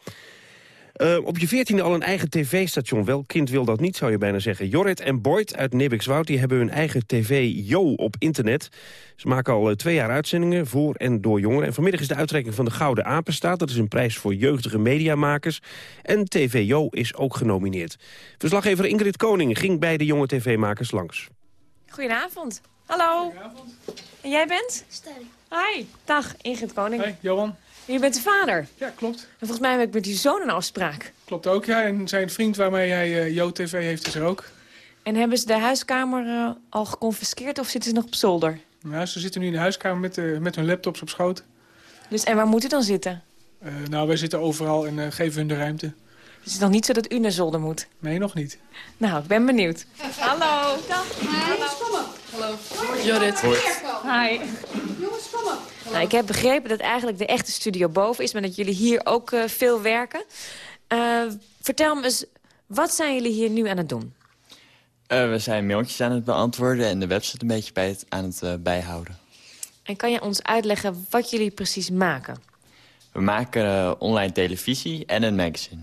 Eh, op je veertiende al een eigen tv-station. Welk kind wil dat niet, zou je bijna zeggen. Jorrit en Boyd uit Nibbikswoud die hebben hun eigen tv Jo op internet. Ze maken al eh, twee jaar uitzendingen voor en door jongeren. En vanmiddag is de uitreiking van de Gouden Apenstaat. Dat is een prijs voor jeugdige mediamakers. En TV Jo is ook genomineerd. Verslaggever Ingrid Koning ging bij de jonge tv-makers langs. Goedenavond. Hallo. En jij bent? Stijn. Hi. Dag, Ingrid Koning. Hey, Johan. Je bent de vader. Ja, klopt. En volgens mij heb ik met die zoon een afspraak. Klopt ook, ja. En zijn vriend waarmee hij uh, Jo-TV heeft is er ook. En hebben ze de huiskamer eh, al geconfiskeerd of zitten ze nog op zolder? Ja, ze zitten nu in de huiskamer met, uh, met hun laptops op schoot. Dus, en waar moet u dan zitten? Uh, nou, wij zitten overal en uh, geven hun de ruimte. Dus het is nog niet zo dat u naar zolder moet? Nee, nog niet. Nou, ik ben benieuwd. Hallo. Dag. Jongens, kom op. Hallo. Jorrit. Hoi. Hi. Jongens, kom op. Nou, ik heb begrepen dat eigenlijk de echte studio boven is... maar dat jullie hier ook uh, veel werken. Uh, vertel me eens, wat zijn jullie hier nu aan het doen? Uh, we zijn mailtjes aan het beantwoorden en de website een beetje bij het, aan het bijhouden. En kan je ons uitleggen wat jullie precies maken? We maken online televisie en een magazine.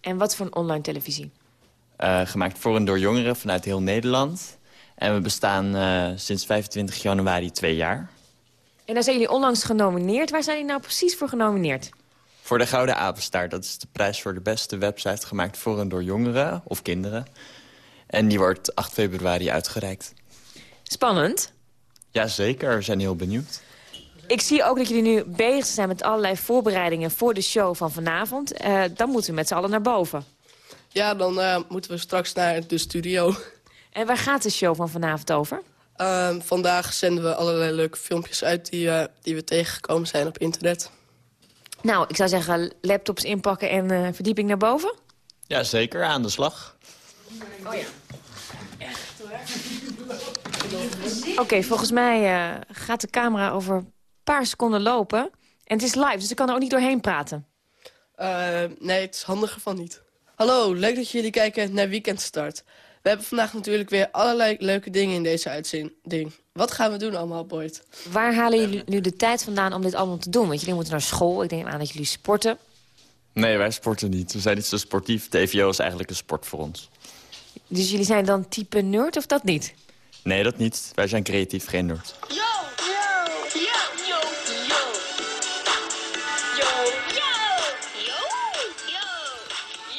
En wat voor een online televisie? gemaakt voor en door jongeren vanuit heel Nederland. En we bestaan sinds 25 januari twee jaar. En daar zijn jullie onlangs genomineerd. Waar zijn jullie nou precies voor genomineerd? Voor de Gouden Apenstaart. Dat is de prijs voor de beste website gemaakt voor en door jongeren of kinderen. En die wordt 8 februari uitgereikt. Spannend. Jazeker, we zijn heel benieuwd. Ik zie ook dat jullie nu bezig zijn met allerlei voorbereidingen voor de show van vanavond. Uh, dan moeten we met z'n allen naar boven. Ja, dan uh, moeten we straks naar de studio. En waar gaat de show van vanavond over? Uh, vandaag zenden we allerlei leuke filmpjes uit die, uh, die we tegengekomen zijn op internet. Nou, ik zou zeggen laptops inpakken en uh, verdieping naar boven. Ja, zeker. Aan de slag. Oh ja. Oké, okay, volgens mij uh, gaat de camera over een paar seconden lopen. En het is live, dus ik kan er ook niet doorheen praten. Uh, nee, het is handiger van niet. Hallo, leuk dat jullie kijken naar Weekend Start. We hebben vandaag natuurlijk weer allerlei leuke dingen in deze uitzending. Wat gaan we doen allemaal, Boyd? Waar halen jullie nu de tijd vandaan om dit allemaal te doen? Want jullie moeten naar school, ik denk aan dat jullie sporten. Nee, wij sporten niet. We zijn niet zo sportief. TVO is eigenlijk een sport voor ons. Dus jullie zijn dan type nerd of dat niet? Nee, dat niet. Wij zijn creatief, geen nerd. Yo,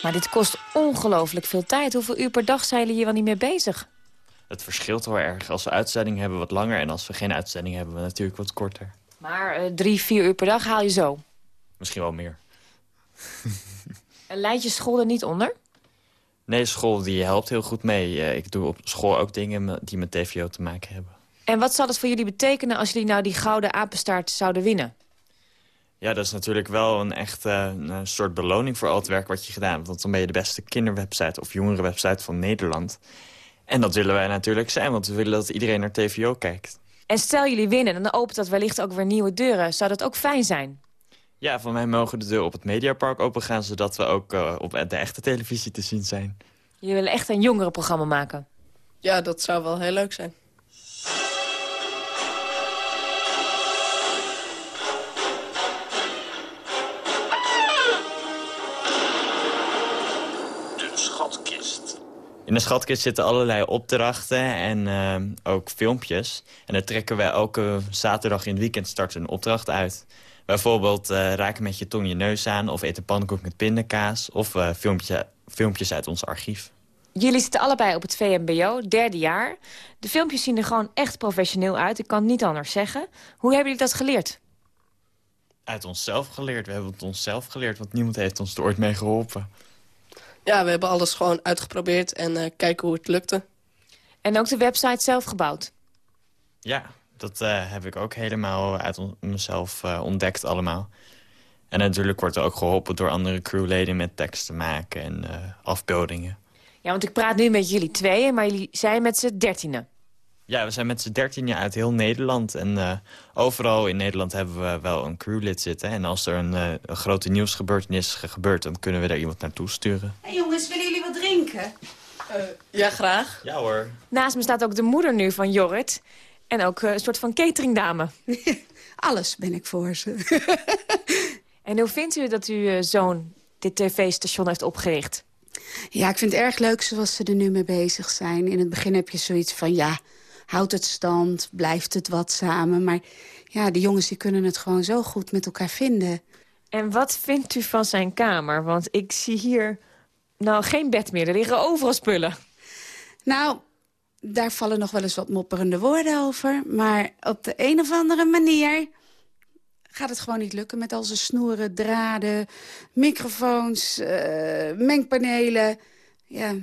Maar dit kost ongelooflijk veel tijd. Hoeveel uur per dag zijn jullie hier wel niet mee bezig? Het verschilt wel erg. Als we uitzending hebben, wat langer. En als we geen uitzending hebben, we natuurlijk wat korter. Maar uh, drie, vier uur per dag haal je zo? Misschien wel meer. en leidt je school er niet onder? Nee, school die helpt heel goed mee. Uh, ik doe op school ook dingen die met TVO te maken hebben. En wat zal het voor jullie betekenen als jullie nou die gouden apenstaart zouden winnen? Ja, dat is natuurlijk wel een echt uh, een soort beloning voor al het werk wat je gedaan hebt. Want dan ben je de beste kinderwebsite of jongerenwebsite van Nederland. En dat willen wij natuurlijk zijn, want we willen dat iedereen naar TVO kijkt. En stel jullie winnen, en dan opent dat wellicht ook weer nieuwe deuren. Zou dat ook fijn zijn? Ja, van mij mogen de deuren op het Mediapark opengaan... zodat we ook uh, op de echte televisie te zien zijn. Jullie willen echt een jongerenprogramma maken? Ja, dat zou wel heel leuk zijn. In de schatkist zitten allerlei opdrachten en eh, ook filmpjes. En daar trekken wij elke zaterdag in het weekend starten een opdracht uit. Bijvoorbeeld uh, raken met je tong je neus aan... of eten pannenkoek met pindakaas... of uh, filmpje, filmpjes uit ons archief. Jullie zitten allebei op het VMBO, derde jaar. De filmpjes zien er gewoon echt professioneel uit. Ik kan het niet anders zeggen. Hoe hebben jullie dat geleerd? Uit onszelf geleerd. We hebben het onszelf geleerd, want niemand heeft ons er ooit mee geholpen. Ja, we hebben alles gewoon uitgeprobeerd en uh, kijken hoe het lukte. En ook de website zelf gebouwd? Ja, dat uh, heb ik ook helemaal uit mezelf uh, ontdekt allemaal. En natuurlijk wordt er ook geholpen door andere crewleden met teksten maken en afbeeldingen. Ja, want ik praat nu met jullie tweeën, maar jullie zijn met z'n dertienen. Ja, we zijn met z'n dertienen uit heel Nederland. En uh, overal in Nederland hebben we wel een crewlid zitten. En als er een, uh, een grote nieuwsgebeurtenis gebeurt... dan kunnen we daar iemand naartoe sturen. Hey jongens, willen jullie wat drinken? Uh, ja, graag. Ja hoor. Naast me staat ook de moeder nu van Jorrit. En ook een soort van cateringdame. Alles ben ik voor ze. en hoe vindt u dat uw zoon dit tv-station heeft opgericht? Ja, ik vind het erg leuk zoals ze er nu mee bezig zijn. In het begin heb je zoiets van, ja, houdt het stand, blijft het wat samen. Maar ja, de jongens die kunnen het gewoon zo goed met elkaar vinden. En wat vindt u van zijn kamer? Want ik zie hier nou geen bed meer. Er liggen overal spullen. Nou, daar vallen nog wel eens wat mopperende woorden over. Maar op de een of andere manier gaat het gewoon niet lukken met al zijn snoeren, draden, microfoons, uh, mengpanelen. Ja,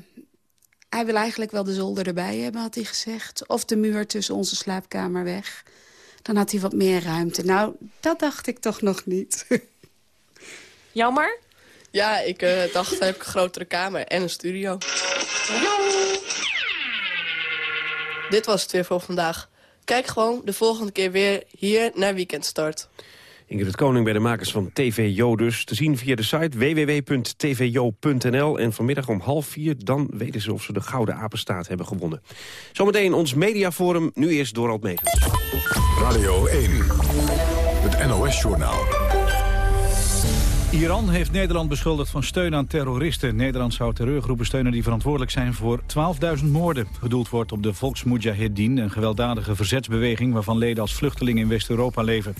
hij wil eigenlijk wel de zolder erbij hebben, had hij gezegd. Of de muur tussen onze slaapkamer weg. Dan had hij wat meer ruimte. Nou, dat dacht ik toch nog niet. Jammer? Ja, ik uh, dacht, dan heb ik een grotere kamer en een studio. Dit was het weer voor vandaag. Kijk gewoon de volgende keer weer hier naar Weekendstart. Ingrid Koning bij de makers van TV Jo dus. Te zien via de site www.tvjo.nl. En vanmiddag om half vier, dan weten ze of ze de Gouden Apenstaat hebben gewonnen. Zometeen ons mediaforum, nu eerst Dorald Megens. Radio 1, het NOS-journaal. Iran heeft Nederland beschuldigd van steun aan terroristen. Nederland zou terreurgroepen steunen die verantwoordelijk zijn voor 12.000 moorden. Gedoeld wordt op de Volksmujahedin, een gewelddadige verzetsbeweging... waarvan leden als vluchtelingen in West-Europa leven.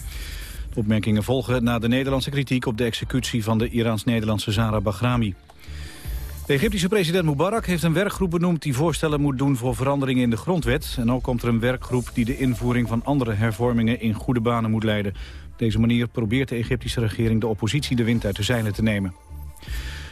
Opmerkingen volgen na de Nederlandse kritiek op de executie van de Iraans-Nederlandse Zara Bahrami. De Egyptische president Mubarak heeft een werkgroep benoemd die voorstellen moet doen voor veranderingen in de grondwet. En ook komt er een werkgroep die de invoering van andere hervormingen in goede banen moet leiden. Op deze manier probeert de Egyptische regering de oppositie de wind uit de zeilen te nemen.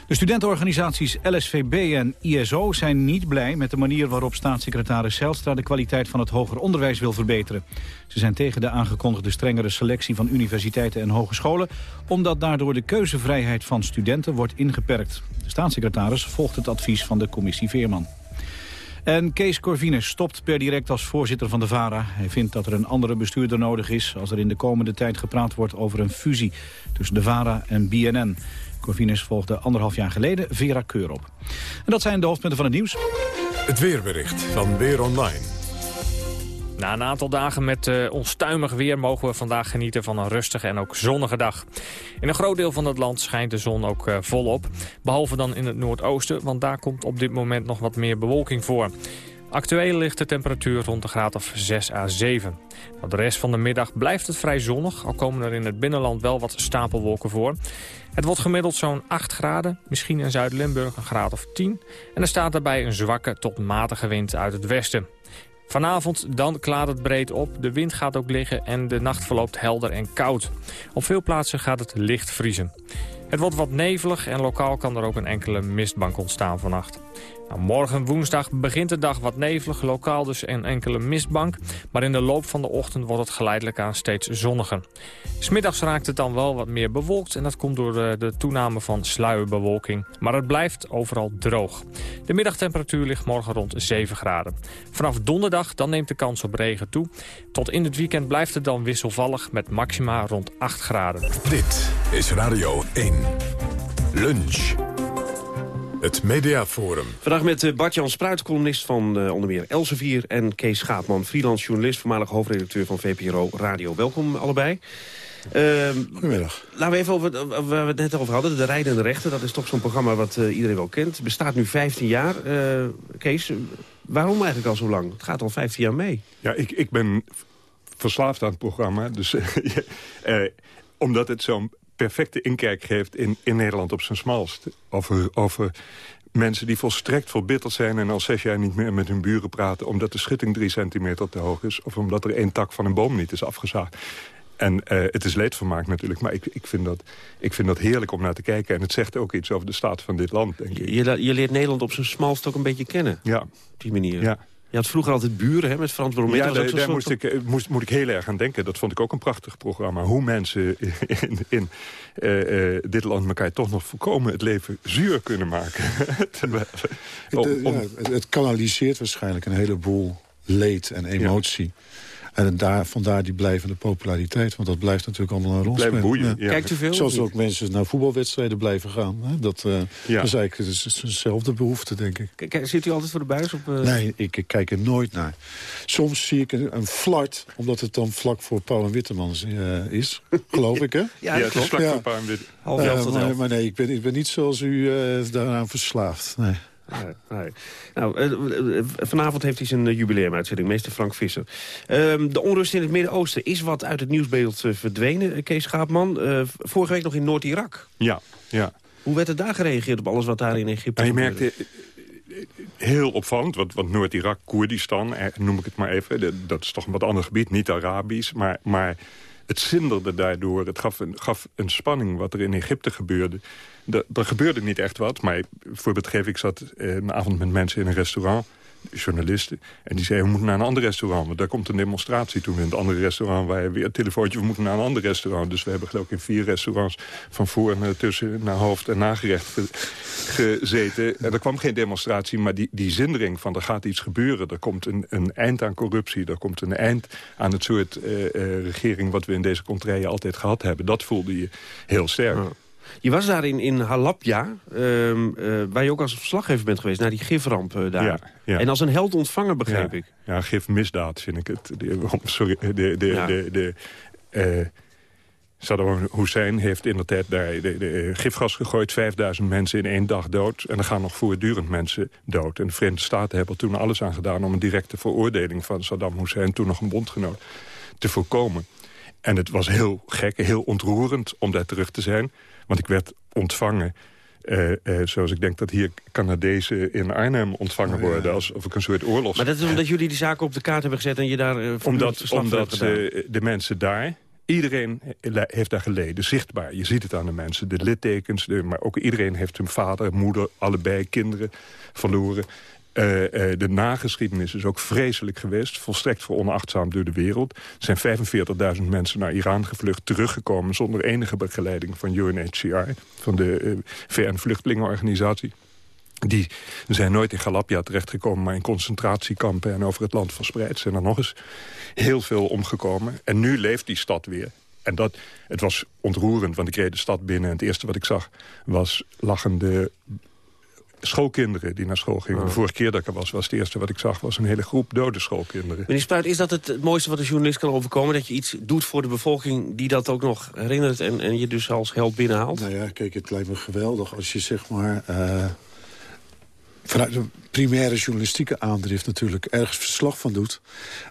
De studentenorganisaties LSVB en ISO zijn niet blij met de manier waarop staatssecretaris Zijlstra de kwaliteit van het hoger onderwijs wil verbeteren. Ze zijn tegen de aangekondigde strengere selectie van universiteiten en hogescholen, omdat daardoor de keuzevrijheid van studenten wordt ingeperkt. De staatssecretaris volgt het advies van de commissie Veerman. En Kees Corvinus stopt per direct als voorzitter van de VARA. Hij vindt dat er een andere bestuurder nodig is... als er in de komende tijd gepraat wordt over een fusie tussen de VARA en BNN. Corvinus volgde anderhalf jaar geleden Vera Keur op. En dat zijn de hoofdpunten van het nieuws. Het weerbericht van Weer Online. Na een aantal dagen met uh, onstuimig weer mogen we vandaag genieten van een rustige en ook zonnige dag. In een groot deel van het land schijnt de zon ook uh, volop. Behalve dan in het noordoosten, want daar komt op dit moment nog wat meer bewolking voor. Actueel ligt de temperatuur rond de graad of 6 à 7. de rest van de middag blijft het vrij zonnig, al komen er in het binnenland wel wat stapelwolken voor. Het wordt gemiddeld zo'n 8 graden, misschien in Zuid-Limburg een graad of 10. En er staat daarbij een zwakke tot matige wind uit het westen. Vanavond dan klaart het breed op, de wind gaat ook liggen en de nacht verloopt helder en koud. Op veel plaatsen gaat het licht vriezen. Het wordt wat nevelig en lokaal kan er ook een enkele mistbank ontstaan vannacht. Nou, morgen woensdag begint de dag wat nevelig, lokaal dus een enkele mistbank. Maar in de loop van de ochtend wordt het geleidelijk aan steeds zonniger. Smiddags raakt het dan wel wat meer bewolkt en dat komt door de, de toename van sluierbewolking. Maar het blijft overal droog. De middagtemperatuur ligt morgen rond 7 graden. Vanaf donderdag dan neemt de kans op regen toe. Tot in het weekend blijft het dan wisselvallig met maxima rond 8 graden. Dit is Radio 1. Lunch. Het Mediaforum. Vandaag met uh, Bart-Jan Spruit, columnist van uh, onder meer Elsevier... en Kees Schaapman, freelance journalist, voormalig hoofdredacteur van VPRO Radio. Welkom allebei. Uh, Goedemiddag. Laten we even over waar we het net over hadden. De Rijdende Rechten, dat is toch zo'n programma wat uh, iedereen wel kent. Het bestaat nu 15 jaar. Kees, waarom eigenlijk al zo lang? Het gaat al 15 jaar mee. Ja, ik, ik ben verslaafd aan het programma. Dus, omdat het zo'n perfecte inkijk geeft in, in Nederland op zijn smalst. Over, over mensen die volstrekt verbitterd zijn... en al zes jaar niet meer met hun buren praten... omdat de schutting drie centimeter te hoog is... of omdat er één tak van een boom niet is afgezaagd. En uh, het is leedvermaak natuurlijk, maar ik, ik, vind dat, ik vind dat heerlijk om naar te kijken. En het zegt ook iets over de staat van dit land, denk ik. Je, je leert Nederland op zijn smalst ook een beetje kennen. Ja. Op die manier. Ja. Je had vroeger altijd buren hè, met Frans. Ja, daar, daar moest ik, eh, moest, moet ik heel erg aan denken. Dat vond ik ook een prachtig programma. Hoe mensen in, in uh, uh, dit land elkaar toch nog voorkomen het leven zuur kunnen maken. om, om... Ja, het kanaliseert waarschijnlijk een heleboel leed en emotie. Ja. En daar, vandaar die blijvende populariteit. Want dat blijft natuurlijk allemaal een rol spelen. boeien. Ja. Kijkt u veel? Zoals ook mensen naar voetbalwedstrijden blijven gaan. Hè? Dat, uh, ja. is eigenlijk dus dezelfde behoefte, denk ik. K zit u altijd voor de buis? Op, uh... Nee, ik, ik, kijk er nooit naar. Soms zie ik een, een, flart, omdat het dan vlak voor Paul en Wittemans uh, is. Geloof ik, hè? Ja, ja het is vlak voor Paul en Wittemans. maar, maar, nee, ik ben, ik ben niet zoals u daaraan verslaafd. Nee. Nee, nee. Nou, uh, vanavond heeft hij zijn uh, jubileumuitzending, meester Frank Visser. Uh, de onrust in het Midden-Oosten is wat uit het nieuwsbeeld verdwenen, Kees Schaapman. vorige week nog in Noord-Irak. Ja, ja. Hoe werd er daar gereageerd op alles wat daar in Egypte en je merkte heel opvallend, want, want Noord-Irak, Koerdistan, noem ik het maar even... dat is toch een wat ander gebied, niet Arabisch, maar... maar het zinderde daardoor. Het gaf een, gaf een spanning wat er in Egypte gebeurde. Er gebeurde niet echt wat, maar bijvoorbeeld geef ik zat een avond met mensen in een restaurant journalisten. En die zeiden, we moeten naar een ander restaurant. Want daar komt een demonstratie toen. In het andere restaurant waar weer een telefoontje... we moeten naar een ander restaurant. Dus we hebben geloof ik in vier restaurants... van voor naar tussen, naar hoofd en nagerecht gezeten. En er kwam geen demonstratie, maar die, die zindering van... er gaat iets gebeuren, er komt een, een eind aan corruptie... er komt een eind aan het soort uh, regering... wat we in deze contraien altijd gehad hebben. Dat voelde je heel sterk. Je was daar in, in Halabja, um, uh, waar je ook als verslaggever bent geweest... naar die giframp uh, daar. Ja, ja. En als een held ontvangen, begreep ja. ik. Ja, gifmisdaad vind ik het. De, sorry, de... de, de, de uh, Saddam Hussein heeft in de tijd daar de, de, gifgas gegooid. 5000 mensen in één dag dood. En er gaan nog voortdurend mensen dood. En de Verenigde Staten hebben er toen alles aan gedaan... om een directe veroordeling van Saddam Hussein, toen nog een bondgenoot, te voorkomen. En het was heel gek, heel ontroerend om daar terug te zijn. Want ik werd ontvangen... Uh, uh, zoals ik denk dat hier Canadezen in Arnhem ontvangen worden... Oh, ja. alsof ik een soort oorlogs... Maar dat is omdat jullie die zaken op de kaart hebben gezet... en je daar uh, Omdat, omdat de mensen daar... Iedereen heeft daar geleden, zichtbaar. Je ziet het aan de mensen, de littekens. De, maar ook iedereen heeft hun vader, moeder, allebei kinderen verloren. Uh, uh, de nageschiedenis is ook vreselijk geweest. Volstrekt veronachtzaamd door de wereld. Er zijn 45.000 mensen naar Iran gevlucht, teruggekomen... zonder enige begeleiding van UNHCR, van de uh, VN-vluchtelingenorganisatie. Die zijn nooit in Galapia terechtgekomen, maar in concentratiekampen... en over het land verspreid zijn er nog eens heel veel omgekomen. En nu leeft die stad weer. En dat, het was ontroerend, want ik reed de stad binnen... en het eerste wat ik zag was lachende schoolkinderen die naar school gingen. Oh. De vorige keer dat ik er was, was het eerste wat ik zag... was een hele groep dode schoolkinderen. Meneer Spuit, is dat het mooiste wat een journalist kan overkomen? Dat je iets doet voor de bevolking die dat ook nog herinnert... en, en je dus als held binnenhaalt? Nou ja, kijk, het lijkt me geweldig als je zeg maar... Uh, vanuit de primaire journalistieke aandrift natuurlijk ergens verslag van doet.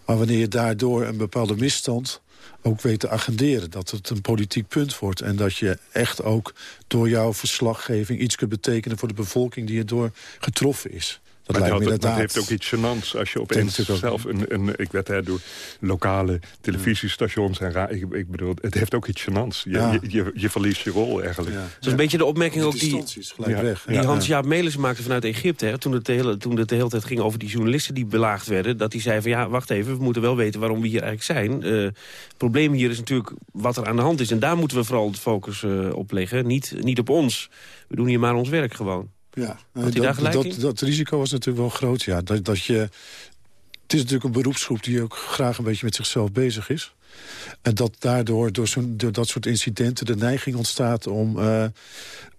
Maar wanneer je daardoor een bepaalde misstand ook weet te agenderen. Dat het een politiek punt wordt. En dat je echt ook door jouw verslaggeving iets kunt betekenen... voor de bevolking die erdoor getroffen is. Dat, maar lijkt me dat, dat heeft ook iets gênants als je opeens zelf een, een... Ik werd daar door lokale televisiestations en ra ik, ik bedoel, het heeft ook iets gênants. Je, ja. je, je, je, verliest je rol eigenlijk. Ja. Dat is een beetje de opmerking de ook die, ja. die Hans-Jaap Melis maakte vanuit Egypte. Hè, toen, het de hele, toen het de hele tijd ging over die journalisten die belaagd werden. Dat hij zei van ja, wacht even, we moeten wel weten waarom we hier eigenlijk zijn. Uh, het probleem hier is natuurlijk wat er aan de hand is. En daar moeten we vooral de focus uh, op leggen. Niet, niet op ons. We doen hier maar ons werk gewoon. Ja, dat, dat, dat, risico was natuurlijk wel groot. Ja. Dat, dat je, het is natuurlijk een beroepsgroep die ook graag een beetje met zichzelf bezig is. En dat daardoor door, zo door dat soort incidenten de neiging ontstaat om... Uh,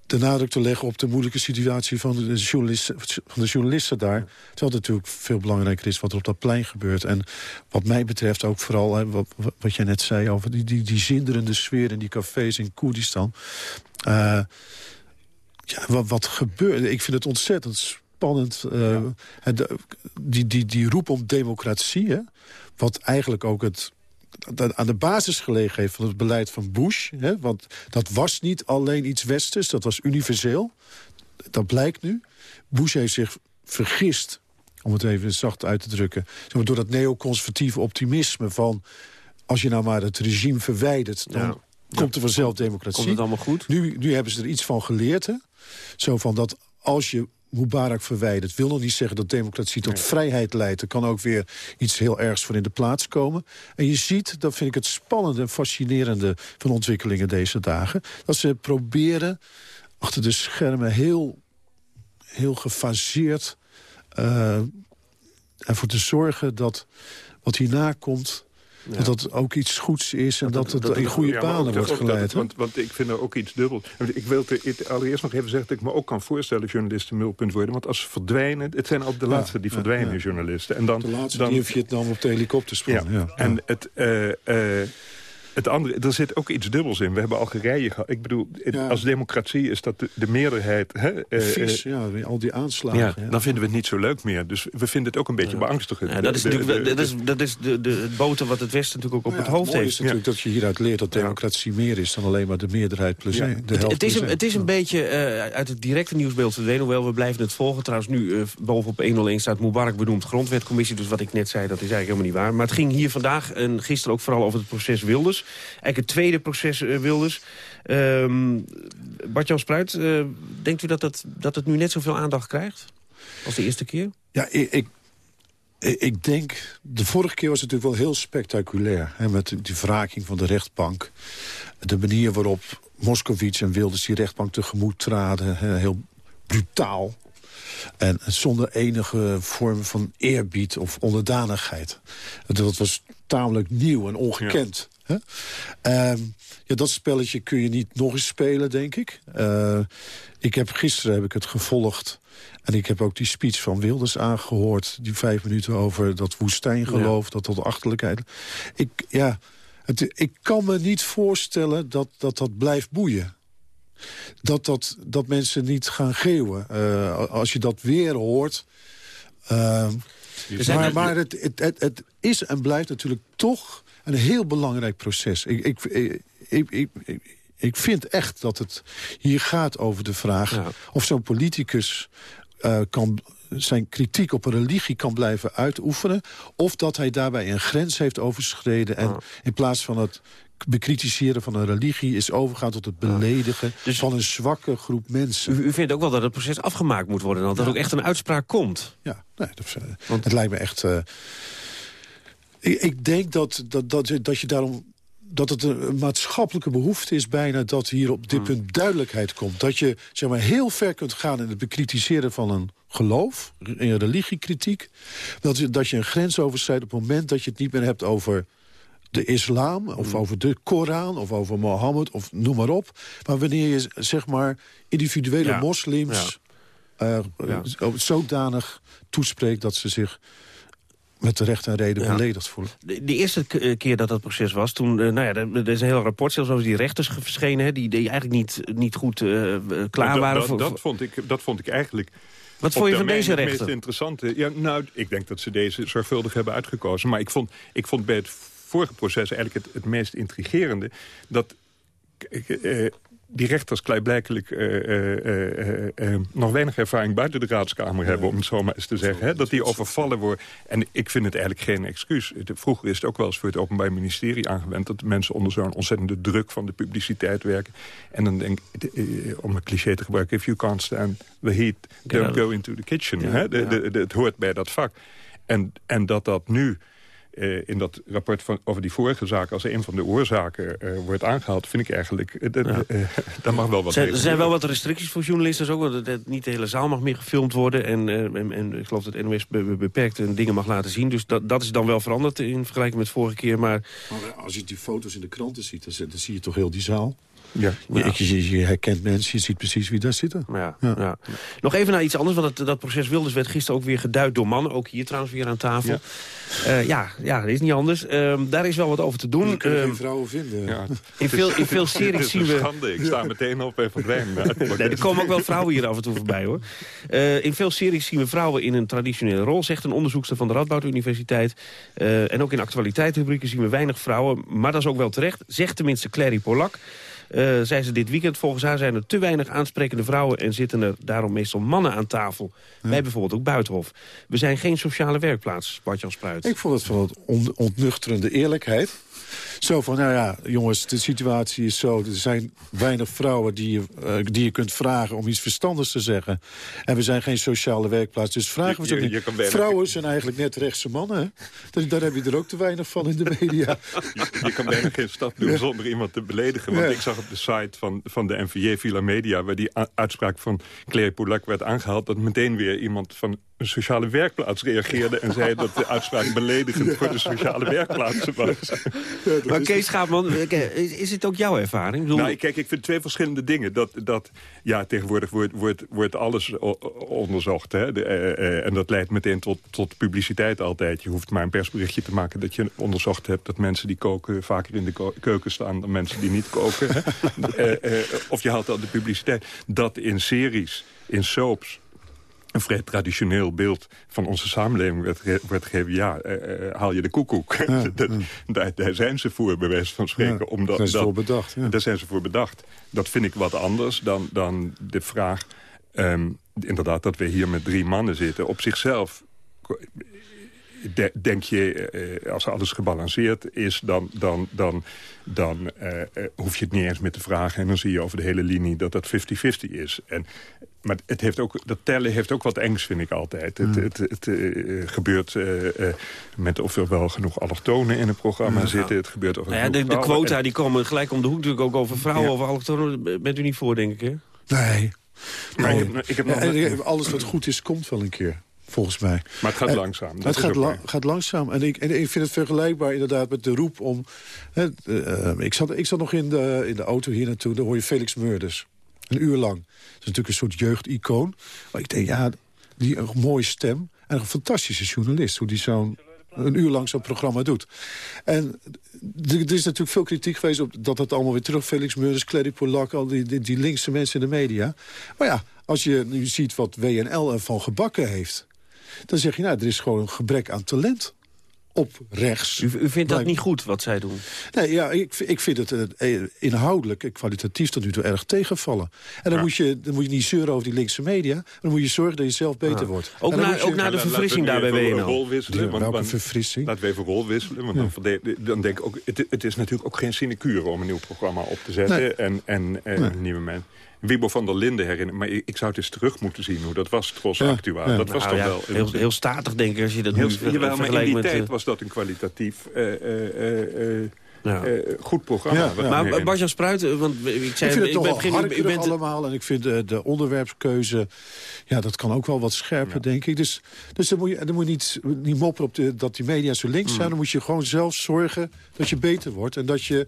de nadruk te leggen op de moeilijke situatie van de journalisten, van de journalisten daar. Terwijl het natuurlijk veel belangrijker is wat er op dat plein gebeurt. En wat mij betreft ook vooral, hè, wat, wat jij net zei... over die, die, die zinderende sfeer in die cafés in Koerdistan. Uh, ja, wat, wat gebeurt? Ik vind het ontzettend spannend. Uh, die, die, die roep om democratie, hè, wat eigenlijk ook het aan de basis gelegen heeft van het beleid van Bush. Hè, want dat was niet alleen iets westers, dat was universeel. Dat blijkt nu. Bush heeft zich vergist, om het even zacht uit te drukken... door dat neoconservatieve optimisme van... als je nou maar het regime verwijdert, dan komt er vanzelf democratie. Komt het allemaal goed? Nu, nu hebben ze er iets van geleerd, hè? Zo van dat als je Mubarak verwijderd. wil nog niet zeggen dat democratie tot vrijheid leidt. Er kan ook weer iets heel ergs voor in de plaats komen. En je ziet, dat vind ik het spannende en fascinerende... van ontwikkelingen deze dagen... dat ze proberen achter de schermen heel, heel gefaseerd... Uh, ervoor te zorgen dat wat hierna komt dat dat ook iets goeds is en dat, het in goede banen wordt geleid. want, want ik vind er ook iets dubbel. Ik wil het allereerst nog even zeggen dat ik me ook kan voorstellen... journalisten mulpunt worden. Want als ze verdwijnen... Het zijn al de laatste die verdwijnen, journalisten. En dan, de laatste dan, die in Vietnam op de helikopter sprongen. Ja, En het... Uh, uh, het andere, er zit ook iets dubbels in. We hebben Algerije gehad. Ik bedoel, als democratie is dat de, meerderheid... Hè, uh, Vies, ja, al die aanslagen. Ja, Dan vinden we het niet zo leuk meer. Dus we vinden het ook een beetje beangstigend. Ja, dat is, natuurlijk, dat is, dat is de, de, het boten wat het Westen natuurlijk ook op het hoofd heeft. Het is natuurlijk dat je hieruit leert dat democratie meer is... dan alleen maar de meerderheid plus één. De het, het, is een, het is een beetje uit het directe nieuwsbeeld verdwenen. Hoewel, we blijven het volgen. Trouwens, nu bovenop 101 staat Mubarak benoemd grondwetcommissie. Dus wat ik net zei, dat is eigenlijk helemaal niet waar. Maar het ging hier vandaag en gisteren ook vooral over het proces Wilders. Eigenlijk het tweede proces uh, Wilders. Um, Bart-Jan Spruit, uh, denkt u dat het, dat het nu net zoveel aandacht krijgt als de eerste keer? Ja, ik, ik, ik denk, de vorige keer was het natuurlijk wel heel spectaculair. Hè, met die wraking van de rechtbank. De manier waarop Moskovits en Wilders die rechtbank tegemoet traden. Hè, heel brutaal. En zonder enige vorm van eerbied of onderdanigheid. Dat was tamelijk nieuw en ongekend. Ja. Ehm, ja, dat spelletje kun je niet nog eens spelen, denk ik. Uh, ik heb, gisteren heb ik het gevolgd. En ik heb ook die speech van Wilders aangehoord. Die vijf minuten over dat woestijngeloof, dat tot achterlijkheid. Ik, ja, het, ik kan me niet voorstellen dat dat, dat blijft boeien. Dat, dat, dat mensen niet gaan geeuwen. Uh, als je dat weer hoort... Uh, maar maar het, het, het, het is en blijft natuurlijk toch een heel belangrijk proces. Ik, ik, ik, ik, ik, vind echt dat het hier gaat over de vraag... of zo'n politicus uh, kan zijn kritiek op een religie kan blijven uitoefenen... of dat hij daarbij een grens heeft overschreden... en in plaats van het bekritiseren van een religie is overgaan tot het beledigen dus, van een zwakke groep mensen. U, u, vindt ook wel dat het proces afgemaakt moet worden... en dat er ook echt een uitspraak komt? Ja, nee, dat, uh, Want, het lijkt me echt... Uh, ik, ik, denk dat, dat, dat, dat je daarom dat het een maatschappelijke behoefte is bijna... dat hier op dit hmm. punt duidelijkheid komt. Dat je zeg maar, heel ver kunt gaan in het bekritiseren van een geloof... in religiekritiek. Dat, je, dat je een grens overschrijdt op het moment dat je het niet meer hebt over de islam, of hmm. over de Koran, of over Mohammed, of noem maar op. Maar wanneer je, zeg maar, individuele moslims... Uh, ja. zodanig toespreekt dat ze zich met de recht en reden beledigd voelen. De, de, eerste eh, keer dat dat proces was, toen, uh, nou ja, er is een heel rapport zelfs over die rechters verschenen, hè, die, die eigenlijk niet, niet goed uh, klaar waren. Dat, voor, dat, vond ik, dat vond ik eigenlijk... Wat vond je van deze rechter? Het meest interessante. Ja, nou, ik denk dat ze deze zorgvuldig hebben uitgekozen. Maar ik vond, ik vond bij het vorige proces eigenlijk het, het meest intrigerende... dat die rechters klaarblijkelijk uh, uh, nog weinig ervaring buiten de raadskamer hebben, om het zo maar eens te zeggen. Hè? Dat die overvallen worden. En ik vind het eigenlijk geen excuus. Vroeger is het ook wel eens voor het Openbaar Ministerie aangewend... dat mensen onder zo'n ontzettende druk van de publiciteit werken. En dan denk ik, om een cliché te gebruiken... if you can't stand the heat, don't go into the kitchen. hè? De, de, het hoort bij dat vak. En, en dat dat nu eh, in dat rapport van, over die vorige zaak... als een van de oorzaken eh, wordt aangehaald, vind ik eigenlijk... eh, dat- Ja. eh, daar mag wel wat Zijn- er zijn wel wat restricties voor journalisten ook. Want het- niet de hele zaal mag meer gefilmd worden. En, eh, en, en ik geloof dat NOS be- be- beperkt en dingen mag laten zien. Dus dat, dat is dan wel veranderd in vergelijking met vorige keer. Maar Maar als je die foto's in de kranten ziet, dan, dan zie je toch heel die zaal. Ja, Je, je, je herkent mensen, je ziet precies wie daar zitten. Ja, ja. Nog even naar iets anders, want het, dat proces Wilders werd gisteren ook weer geduid door mannen. Ook hier trouwens weer aan tafel. Ja. Ja, ja, ja dat is niet anders. Ehm, daar is wel wat over te doen. Je kunt Ehm, geen vrouwen vinden. Ja. in, veel, in veel Het series is zien een we... schande. Ik sta meteen op en verdwijn. Nee, er komen ook wel vrouwen hier af en toe voorbij, hoor. Eh, in veel series zien we vrouwen in een traditionele rol... zegt een onderzoekster van de Radboud Universiteit. Eh, en ook in actualiteitsrubrieken zien we weinig vrouwen. Maar dat is ook wel terecht, zegt tenminste Clary Polak. Eh zei ze dit weekend, volgens haar zijn er te weinig aansprekende vrouwen... en zitten er daarom meestal mannen aan tafel. Wij bijvoorbeeld ook Buitenhof. We zijn geen sociale werkplaats, Bart-Jan Spruit. Ik vond het van het on- ontnuchterende eerlijkheid. Zo van, nou ja, jongens, de situatie is zo. Er zijn weinig vrouwen die je, eh, die je kunt vragen om iets verstandigs te zeggen. En we zijn geen sociale werkplaats, dus vragen we ze ook niet. Vrouwen zijn eigenlijk net rechtse mannen, hè? Daar, daar heb je er ook te weinig van in de media. Je, je kan bijna geen stap doen zonder iemand te beledigen. Want Ja. ik zag op de site van, van de NVJ Villa Media... waar die uitspraak van Claire Polak werd aangehaald... dat meteen weer iemand van een sociale werkplaats reageerde... en zei dat de uitspraak beledigend voor de sociale werkplaatsen was. maar Kees Schaapman, eh, is, het ook jouw ervaring? Ik bedoel, Nou, kijk, ik vind twee verschillende dingen. Dat, dat, ja, tegenwoordig wordt, wordt, wordt alles onderzocht. Hè? De, eh, eh, en dat leidt meteen tot, tot publiciteit altijd. Je hoeft maar een persberichtje te maken dat je onderzocht hebt... dat mensen die koken vaker in de keuken staan dan mensen die niet koken. Hè? Eh, eh, of je haalt al de publiciteit. Dat in series, in soaps een vrij traditioneel beeld van onze samenleving werd, ge- werd gegeven. Ja, eh, eh, haal je de koekoek. Dat- daar, daar zijn ze voor, bij wijze van spreken. Ja, omdat, daar zijn ze dat- voor bedacht. Daar zijn ze voor bedacht. Dat vind ik wat anders dan, dan de vraag... ehm, inderdaad, dat we hier met drie mannen zitten. Op zichzelf de- denk je, eh, als alles gebalanceerd is... dan, dan, dan, dan eh, eh, hoef je het niet eens meer te vragen. En dan zie je over de hele linie dat dat 50-50 is. En, maar het heeft ook, dat tellen heeft ook wat engs, vind ik altijd. Het, het, het gebeurt eh, eh, met of er wel genoeg allochtonen in het programma Ja. zitten. Het gebeurt of er nou ja, de, de quota En- die komen gelijk om de hoek natuurlijk ook over vrouwen, Ja. over allochtonen. Bent u niet voor, denk ik, hè? Nee. Maar ik Nee. heb- ik heb nog- alles wat goed is, komt wel een keer. Volgens mij. Maar het gaat En- langzaam, dat Het gaat, la- gaat langzaam. En ik, en ik vind het vergelijkbaar inderdaad met de roep om... Hè, eh, ik, zat, ik zat nog in de, in de auto hier naartoe. Daar hoor je Felix Meurders. Een uur lang. Dat is natuurlijk een soort jeugdicoon. Maar ik denk, ja, die een mooie stem. En een fantastische journalist. Hoe die zo'n een uur lang zo'n programma doet. En er is natuurlijk veel kritiek geweest op dat het allemaal weer terug... Felix Meurders, Clary Polak, al die, die, die linkse mensen in de media. Maar ja, als je nu ziet wat WNL ervan gebakken heeft... dan zeg je, nou, er is gewoon een gebrek aan talent op rechts. U, u vindt dat niet goed, wat zij doen? Nee, ja, ik, ik vind het eh, inhoudelijk en kwalitatief tot nu toe erg tegenvallen. En dan, moet, je, dan moet je niet zeuren over die linkse media. maar Dan moet je zorgen dat je zelf beter Ja. wordt. Ook na- je- ook na de laten verfrissing we daar nu bij WNL. rol wisselen. Ja, want- welke want- verfrissing? Laten we even rol wisselen. Want dan, denk ik ook, het, het is natuurlijk ook geen sinecure om een nieuw programma op te zetten. Nee. En, en, en Nee. een nieuwe man. Wiebo van der Linden herinneren. Maar ik, ik zou het eens terug moeten zien hoe dat was, Tros Ja, Actua. ja. Dat was Nou toch ja, wel... heel, heel statig, denk ik, als je dat Heel, nu ver- jawel, maar in die met... tijd eh, was dat een kwalitatief eh, eh, eh, eh, Ja. eh, goed programma. Ja, Maar Spruit, want ik Ik zei... vind het toch ben wel harkerig bent, allemaal. En ik vind de, de onderwerpskeuze, ja, dat kan ook wel wat scherper, denk ik. Dus, dus dan moet je, dan moet je niet, niet mopperen op de, dat die media zo links Hmm. zijn. Dan moet je gewoon zelf zorgen dat je beter wordt. En dat je,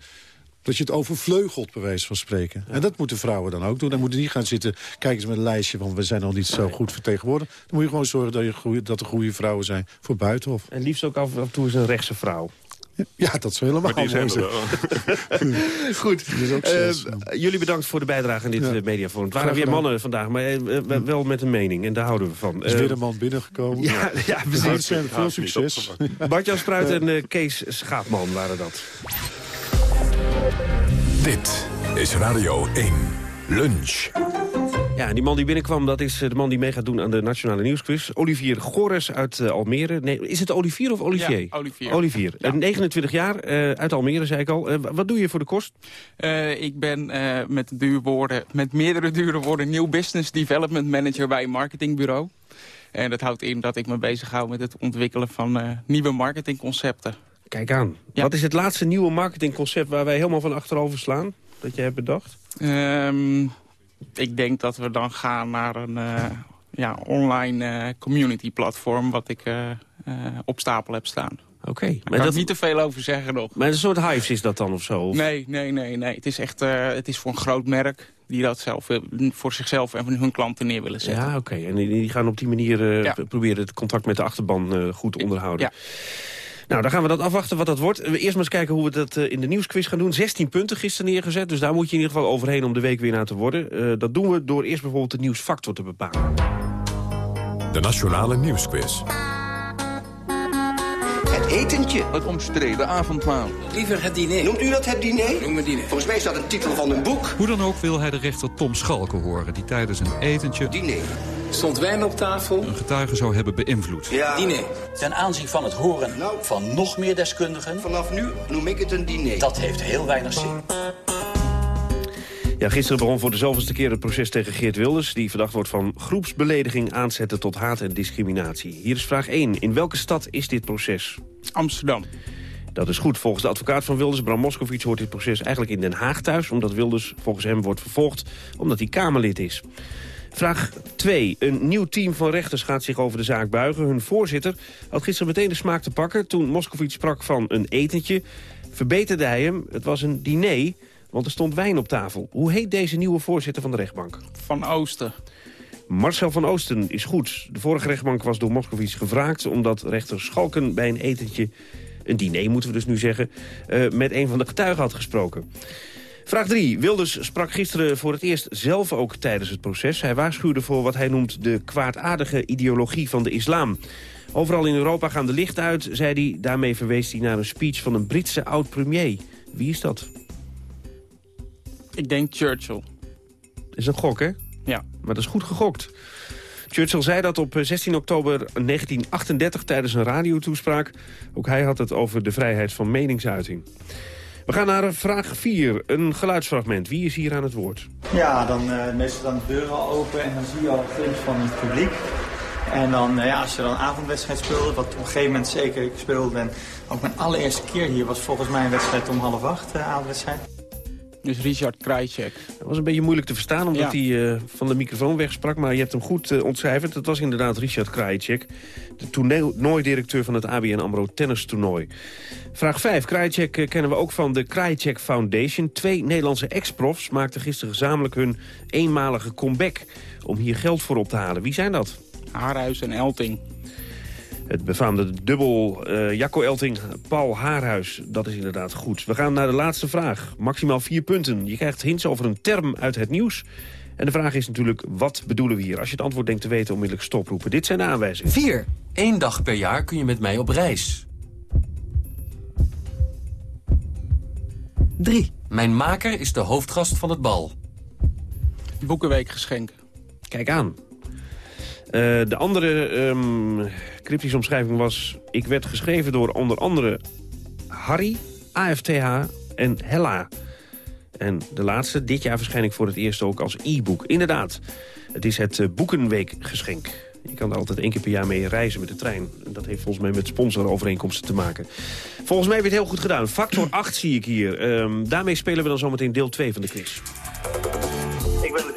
dat je het overvleugelt, bij wijze van spreken. En dat moeten vrouwen dan ook doen. Dan moeten die niet gaan zitten, kijk eens met een lijstje... van we zijn nog niet zo goed vertegenwoordigd. Dan moet je gewoon zorgen dat, je goeie, dat er goede vrouwen zijn voor Buitenhof. En liefst ook af en toe eens een rechtse vrouw. Ja, dat zou helemaal Maar zijn. Goed. is Eh, jullie bedankt voor de bijdrage aan dit Ja. eh, mediaforum. Het waren weer mannen vandaag, maar eh, eh, wel met een mening. En daar houden we van. Er is weer een man binnengekomen. ja, ja, precies. Veel succes. Bart-Jan Spruit en Kees Schaapman waren dat. Dit is Radio 1. Lunch. Ja, en die man die binnenkwam, dat is eh, de man die mee gaat doen aan de Nationale Nieuwsquiz. Olivier Gores uit eh, Almere. Nee, is het Olivier of Olivier? Ja, Olivier. Olivier. Ja. Eh, 29 jaar, eh, uit Almere, zei ik al. Eh, wa- wat doe je voor de kost? Eh, ik ben eh, met, duurwoorden, met meerdere dure woorden nieuw business development manager bij een marketingbureau. En dat houdt in dat ik me bezighoud met het ontwikkelen van eh, nieuwe marketingconcepten. Kijk aan. Wat is het laatste nieuwe marketingconcept waar wij helemaal van achterover slaan? Dat je hebt bedacht? Ehm, ik denk dat we dan gaan naar een eh, ja, online eh, community platform... wat ik eh, op stapel heb staan. Oké. Daar Maar kan dat- ik niet te veel over zeggen nog. Maar een soort hives is dat dan of zo? Of- Nee, nee, nee, nee. Het is echt het is voor een groot merk die dat zelf, voor zichzelf en voor hun klanten neer willen zetten. Ja, oké. En die, gaan op die manier Ja. proberen het contact met de achterban goed te onderhouden. Ja. Nou, dan gaan we dat afwachten wat dat wordt. Eerst maar eens kijken hoe we dat eh, in de nieuwsquiz gaan doen. 16 punten gisteren neergezet, dus daar moet je in ieder geval overheen om de week weer naar te worden. Eh, dat doen we door eerst bijvoorbeeld de nieuwsfactor te bepalen. De Nationale Nieuwsquiz. Het etentje. Het omstreden avondmaal. Liever het diner. Noemt u dat het diner? Noem het diner. Volgens mij is dat een titel van een boek. Hoe dan ook wil hij de rechter Tom Schalken horen... die tijdens een etentje Diner. Stond wijn op tafel? een getuige zou hebben beïnvloed. Ja. Diner. Ten aanzien van het horen van nog meer deskundigen... Vanaf nu noem ik het een diner. Dat heeft heel weinig zin. Ja, gisteren begon voor de zoveelste keer het proces tegen Geert Wilders... die verdacht wordt van groepsbelediging aanzetten tot haat en discriminatie. Hier is vraag 1. In welke stad is dit proces? Amsterdam. Dat is goed. Volgens de advocaat van Wilders, Bram Moskowitz... hoort dit proces eigenlijk in Den Haag thuis... omdat Wilders volgens hem wordt vervolgd omdat hij Kamerlid is. Vraag 2. Een nieuw team van rechters gaat zich over de zaak buigen. Hun voorzitter had gisteren meteen de smaak te pakken... toen Moskowitz sprak van een etentje. Verbeterde hij hem. Het was een diner, want er stond wijn op tafel. Hoe heet deze nieuwe voorzitter van de rechtbank? Van Oosten. Marcel van Oosten is goed. De vorige rechtbank was door Moskowitz gevraagd... omdat rechter Schalken bij een etentje, een diner moeten we dus nu zeggen... eh, met een van de getuigen had gesproken. Vraag 3. Wilders sprak gisteren voor het eerst zelf ook tijdens het proces. Hij waarschuwde voor wat hij noemt de kwaadaardige ideologie van de islam. Overal in Europa gaan de licht uit, zei hij. Daarmee verwees hij naar een speech van een Britse oud-premier. Wie is dat? Ik denk Churchill. is een gok, hè? Ja. Maar dat is goed gegokt. Churchill zei dat op 16 oktober 1938 tijdens een radiotoespraak. Ook hij had het over de vrijheid van meningsuiting. We gaan naar vraag 4, een geluidsfragment. Wie is hier aan het woord? Ja, dan eh meestal dan de deuren al open en dan zie je al een glimp van het publiek. En dan, eh, ja, als je dan een avondwedstrijd speelde, wat op een gegeven moment zeker ik speelde. En ook mijn allereerste keer hier was volgens mij een wedstrijd om half acht, eh avondwedstrijd. Dus Richard Krajcek. Dat was een beetje moeilijk te verstaan omdat Ja. hij eh, van de microfoon wegsprak. Maar je hebt hem goed eh, ontcijferd. Het was inderdaad Richard Krajicek, de toernooidirecteur van het ABN AMRO tennistoernooi. Vraag 5. Krajicek eh, kennen we ook van de Krajicek Foundation. Twee Nederlandse ex-profs maakten gisteren gezamenlijk hun eenmalige comeback... om hier geld voor op te halen. Wie zijn dat? Haarhuis en Elting. Het befaamde dubbel eh, Jacco Elting, Paul Haarhuis. Dat is inderdaad goed. We gaan naar de laatste vraag. Maximaal vier punten. Je krijgt hints over een term uit het nieuws. En de vraag is natuurlijk, wat bedoelen we hier? Als je het antwoord denkt te weten, onmiddellijk stoproepen. Dit zijn de aanwijzingen. 4. Eén dag per jaar kun je met mij op reis. 3. Mijn maker is de hoofdgast van het bal. Boekenweek geschenk. Kijk aan. Eh, de andere ehm cryptische omschrijving was... ik werd geschreven door onder andere Harry, AFTH en Hella. En de laatste, dit jaar verschijning voor het eerst ook als e-book. Inderdaad, het is het eh, Boekenweekgeschenk. Je kan er altijd één keer per jaar mee reizen met de trein. En dat heeft volgens mij met sponsorovereenkomsten te maken. Volgens mij je het heel goed gedaan. Factor 8 zie ik hier. Ehm, daarmee spelen we dan zometeen deel 2 van de quiz.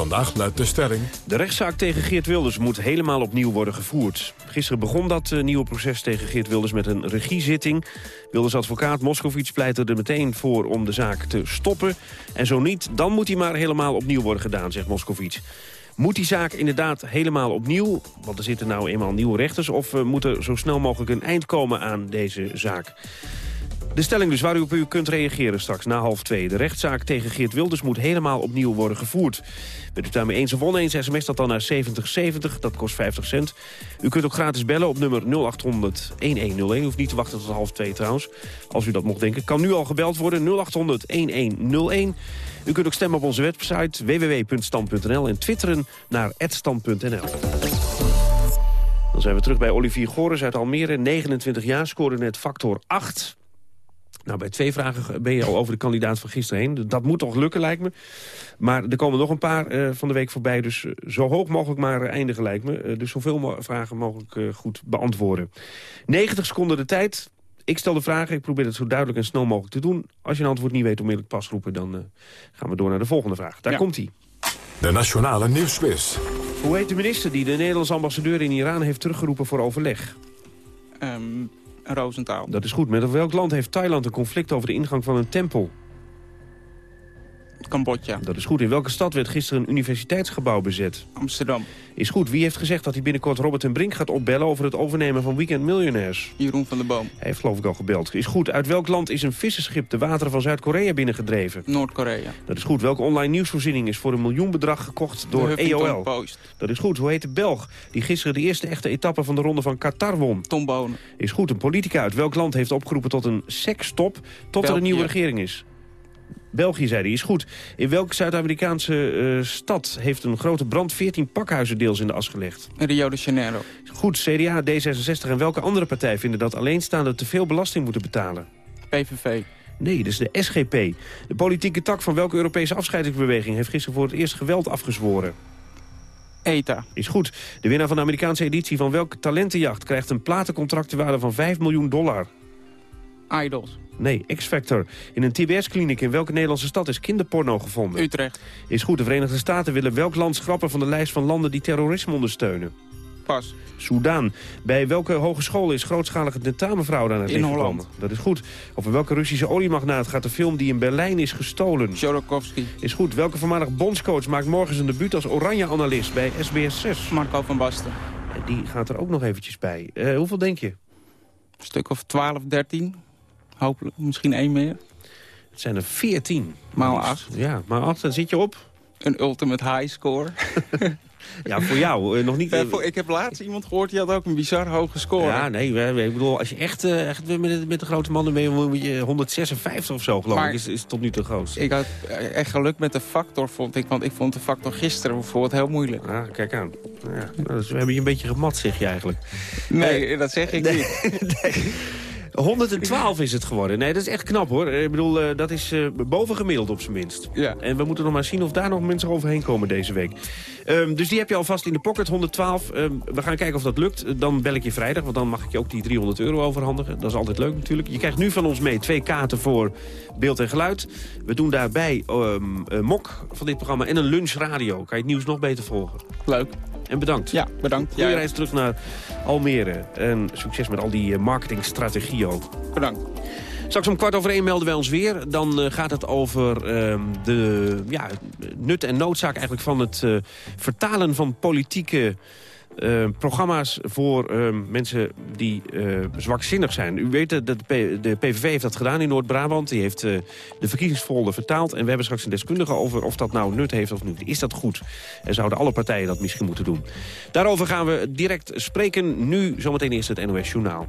Vandaag luidt de stelling... De rechtszaak tegen Geert Wilders moet helemaal opnieuw worden gevoerd. Gisteren begon dat eh, nieuwe proces tegen Geert Wilders met een regiezitting. Wilders advocaat Moskovits pleitte er meteen voor om de zaak te stoppen. En zo niet, dan moet hij maar helemaal opnieuw worden gedaan, zegt Moskovits. Moet die zaak inderdaad helemaal opnieuw, want er zitten nou eenmaal nieuwe rechters... of eh, moet er zo snel mogelijk een eind komen aan deze zaak? De stelling dus waar u kunt reageren straks na half twee. De rechtszaak tegen Geert Wilders moet helemaal opnieuw worden gevoerd. Bent u daarmee eens of oneens, sms dat dan naar 7070, dat kost 50 cent. U kunt ook gratis bellen op nummer 0800-1101. U hoeft niet te wachten tot half twee trouwens, als u dat mocht denken. Kan nu al gebeld worden, 0800-1101. U kunt ook stemmen op onze website www.stand.nl en twitteren naar @stand.nl. Dan Dan zijn we terug bij Olivier Gores uit Almere. 29 jaar, scoorde net factor 8. Nou, bij twee vragen ben je al over de kandidaat van gisteren heen. Dat moet toch lukken, lijkt me. Maar er komen nog een paar eh, van de week voorbij. Dus eh, zo hoog mogelijk maar eindigen, lijkt me. Eh, dus zoveel mo vragen mogelijk eh, goed beantwoorden. 90 seconden de tijd. Ik stel de vragen. Ik probeer het zo duidelijk en snel mogelijk te doen. Als je een antwoord niet weet, onmiddellijk pas roepen. Dan eh, gaan we door naar de volgende vraag. Daar komt hij. De Nationale Nieuwsquiz. Hoe heet de minister die de Nederlandse ambassadeur in Iran heeft teruggeroepen voor overleg? Ehm Roosentaal. Dat is goed. Met welk land heeft Thailand een conflict over de ingang van een tempel? Cambodja. Dat is goed. In welke stad werd gisteren een universiteitsgebouw bezet? Amsterdam. Is goed. Wie heeft gezegd dat hij binnenkort Robert en Brink gaat opbellen... over het overnemen van Weekend Millionaires? Jeroen van der Boom. Hij heeft geloof ik al gebeld. Is goed. Uit welk land is een visserschip de wateren van Zuid-Korea binnengedreven? Noord-Korea. Dat is goed. Welke online nieuwsvoorziening is voor een miljoenbedrag gekocht door EOL? Post. Dat is goed. Hoe heet de Belg die gisteren de eerste echte etappe van de ronde van Qatar won? Tom Bonen. Is goed. Een politica uit welk land heeft opgeroepen tot een seksstop... tot er een nieuwe regering is? België, zei hij, is goed. In welke Zuid-Amerikaanse eh, stad heeft een grote brand 14 pakhuizen deels in de as gelegd? Rio de Janeiro. Goed, CDA, D66 en welke andere partij vinden dat alleenstaanden te veel belasting moeten betalen? PVV. Nee, dat is de SGP. De politieke tak van welke Europese afscheidingsbeweging heeft gisteren voor het eerst geweld afgezworen? ETA. Is goed. De winnaar van de Amerikaanse editie van welke talentenjacht krijgt een platencontract ter waarde van 5 miljoen dollar? Idols. Nee, X-Factor. In een TBS-kliniek in welke Nederlandse stad is kinderporno gevonden? Utrecht. Is goed. De Verenigde Staten willen welk land schrappen van de lijst van landen die terrorisme ondersteunen? Pas. Soudaan. Bij welke hogeschool is grootschalige tentamenfraude aan het In licht Holland. gekomen? Dat is goed. Over welke Russische oliemagnaat gaat de film die in Berlijn is gestolen? Jodorowsky. Is goed. Welke voormalig bondscoach maakt morgen zijn debuut als oranje-analyst bij SBS 6? Marco van Basten. En die gaat er ook nog eventjes bij. Eh, hoeveel denk je? Een stuk of 12, 13. Hopelijk. Misschien één meer. Het zijn er 14. Maal 8. Ja, maar 8, dan zit je op. Een ultimate high score. Ja, voor jou. eh, nog niet... Voor- ik heb laatst iemand gehoord die had ook een bizar hoge score. Ja, nee, we- ik bedoel, als je echt, eh, echt met, de- met de grote mannen ben, moet je 156 of zo, geloof Maar- ik, is, is tot nu toe groot. Ik had eh, echt geluk met de factor, vond ik. Want ik vond de factor gisteren bijvoorbeeld heel moeilijk. Ah, kijk aan. Ja, nou, dus we hebben je een beetje gemat, zeg je eigenlijk. Nee, dat zeg ik niet. 112 is het geworden. Nee, dat is echt knap hoor. Ik bedoel, eh, dat is eh, boven gemiddeld op zijn minst. Ja. En we moeten nog maar zien of daar nog mensen overheen komen deze week. Ehm, dus die heb je alvast in de pocket, 112. Ehm, we gaan kijken of dat lukt. Dan bel ik je vrijdag, want dan mag ik je ook die 300 euro overhandigen. Dat is altijd leuk natuurlijk. Je krijgt nu van ons mee twee kaarten voor beeld en geluid. We doen daarbij een mok van dit programma en een lunchradio. Kan je het nieuws nog beter volgen. Leuk. En bedankt. Ja, bedankt. Goeie Ja, reis terug naar Almere. En succes met al die eh, marketingstrategieën bedankt. Straks om kwart over één melden wij ons weer. Dan eh, gaat het over ehm, de ja, nut en noodzaak eigenlijk van het eh, vertalen van politieke eh, programma's voor ehm, mensen die zwakzinnig zijn. U weet dat de, de PVV heeft dat gedaan in Noord-Brabant. Die heeft de verkiezingsfolder vertaald. En we hebben straks een deskundige over of dat nou nut heeft of niet. Is dat goed? En zouden alle partijen dat misschien moeten doen? Daarover gaan we direct spreken. Nu zometeen eerst het NOS Journaal.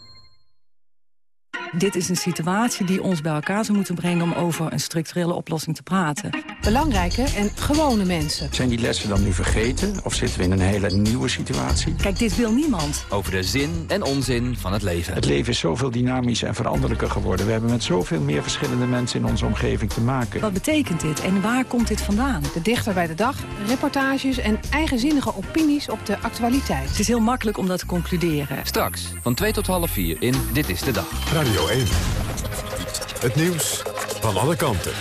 Dit is een situatie die ons bij elkaar zou moeten brengen... om over een structurele oplossing te praten. Belangrijke en gewone mensen. Zijn die lessen dan nu vergeten? Of zitten we in een hele nieuwe situatie? Kijk, dit wil niemand. Over de zin en onzin van het leven. Het leven is zoveel dynamischer en veranderlijker geworden. We hebben met zoveel meer verschillende mensen in onze omgeving te maken. Wat betekent dit en waar komt dit vandaan? De dichter bij de dag, reportages en eigenzinnige opinies op de actualiteit. Het is heel makkelijk om dat te concluderen. Straks van 2 tot half 4 in Dit is de Dag. Radio 1. Het nieuws van alle kanten.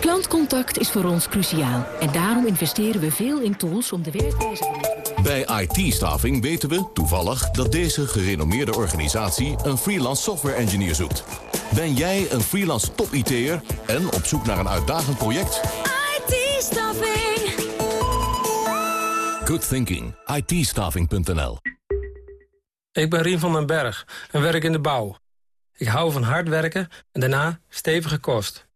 Klantcontact is voor ons cruciaal. En daarom investeren we veel in tools om de werkwijze van ons bedrijf... Bij IT-staving weten we toevallig dat deze gerenommeerde organisatie een freelance software engineer zoekt. Ben jij een freelance top-IT'er en op zoek naar een uitdagend project? IT-staffing. Good thinking. it Ik ben Rien van den Berg en werk in de bouw. Ik hou van hard werken en daarna stevige kost.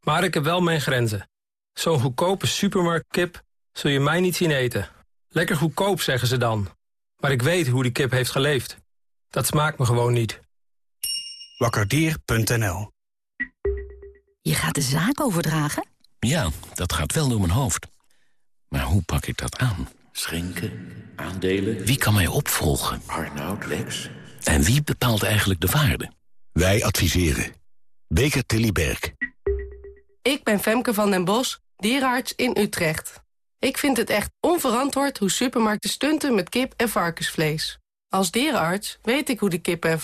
Maar ik heb wel mijn grenzen. Zo'n goedkope supermarktkip zul je mij niet zien eten. Lekker goedkoop, zeggen ze dan. Maar ik weet hoe die kip heeft geleefd. Dat smaakt me gewoon niet. Wakkerdier.nl Je gaat de zaak overdragen? Ja, dat gaat wel door mijn hoofd. Maar hoe pak ik dat aan? Schenken, aandelen. Wie kan mij opvolgen? Arnoud, Lex. En wie bepaalt eigenlijk de waarde? Wij adviseren. Beker Tilly Berg. Ik ben Femke van den Bos, dierenarts in Utrecht. Ik vind het echt onverantwoord hoe supermarkten stunten met kip en varkensvlees. Als dierenarts weet ik hoe de kippen en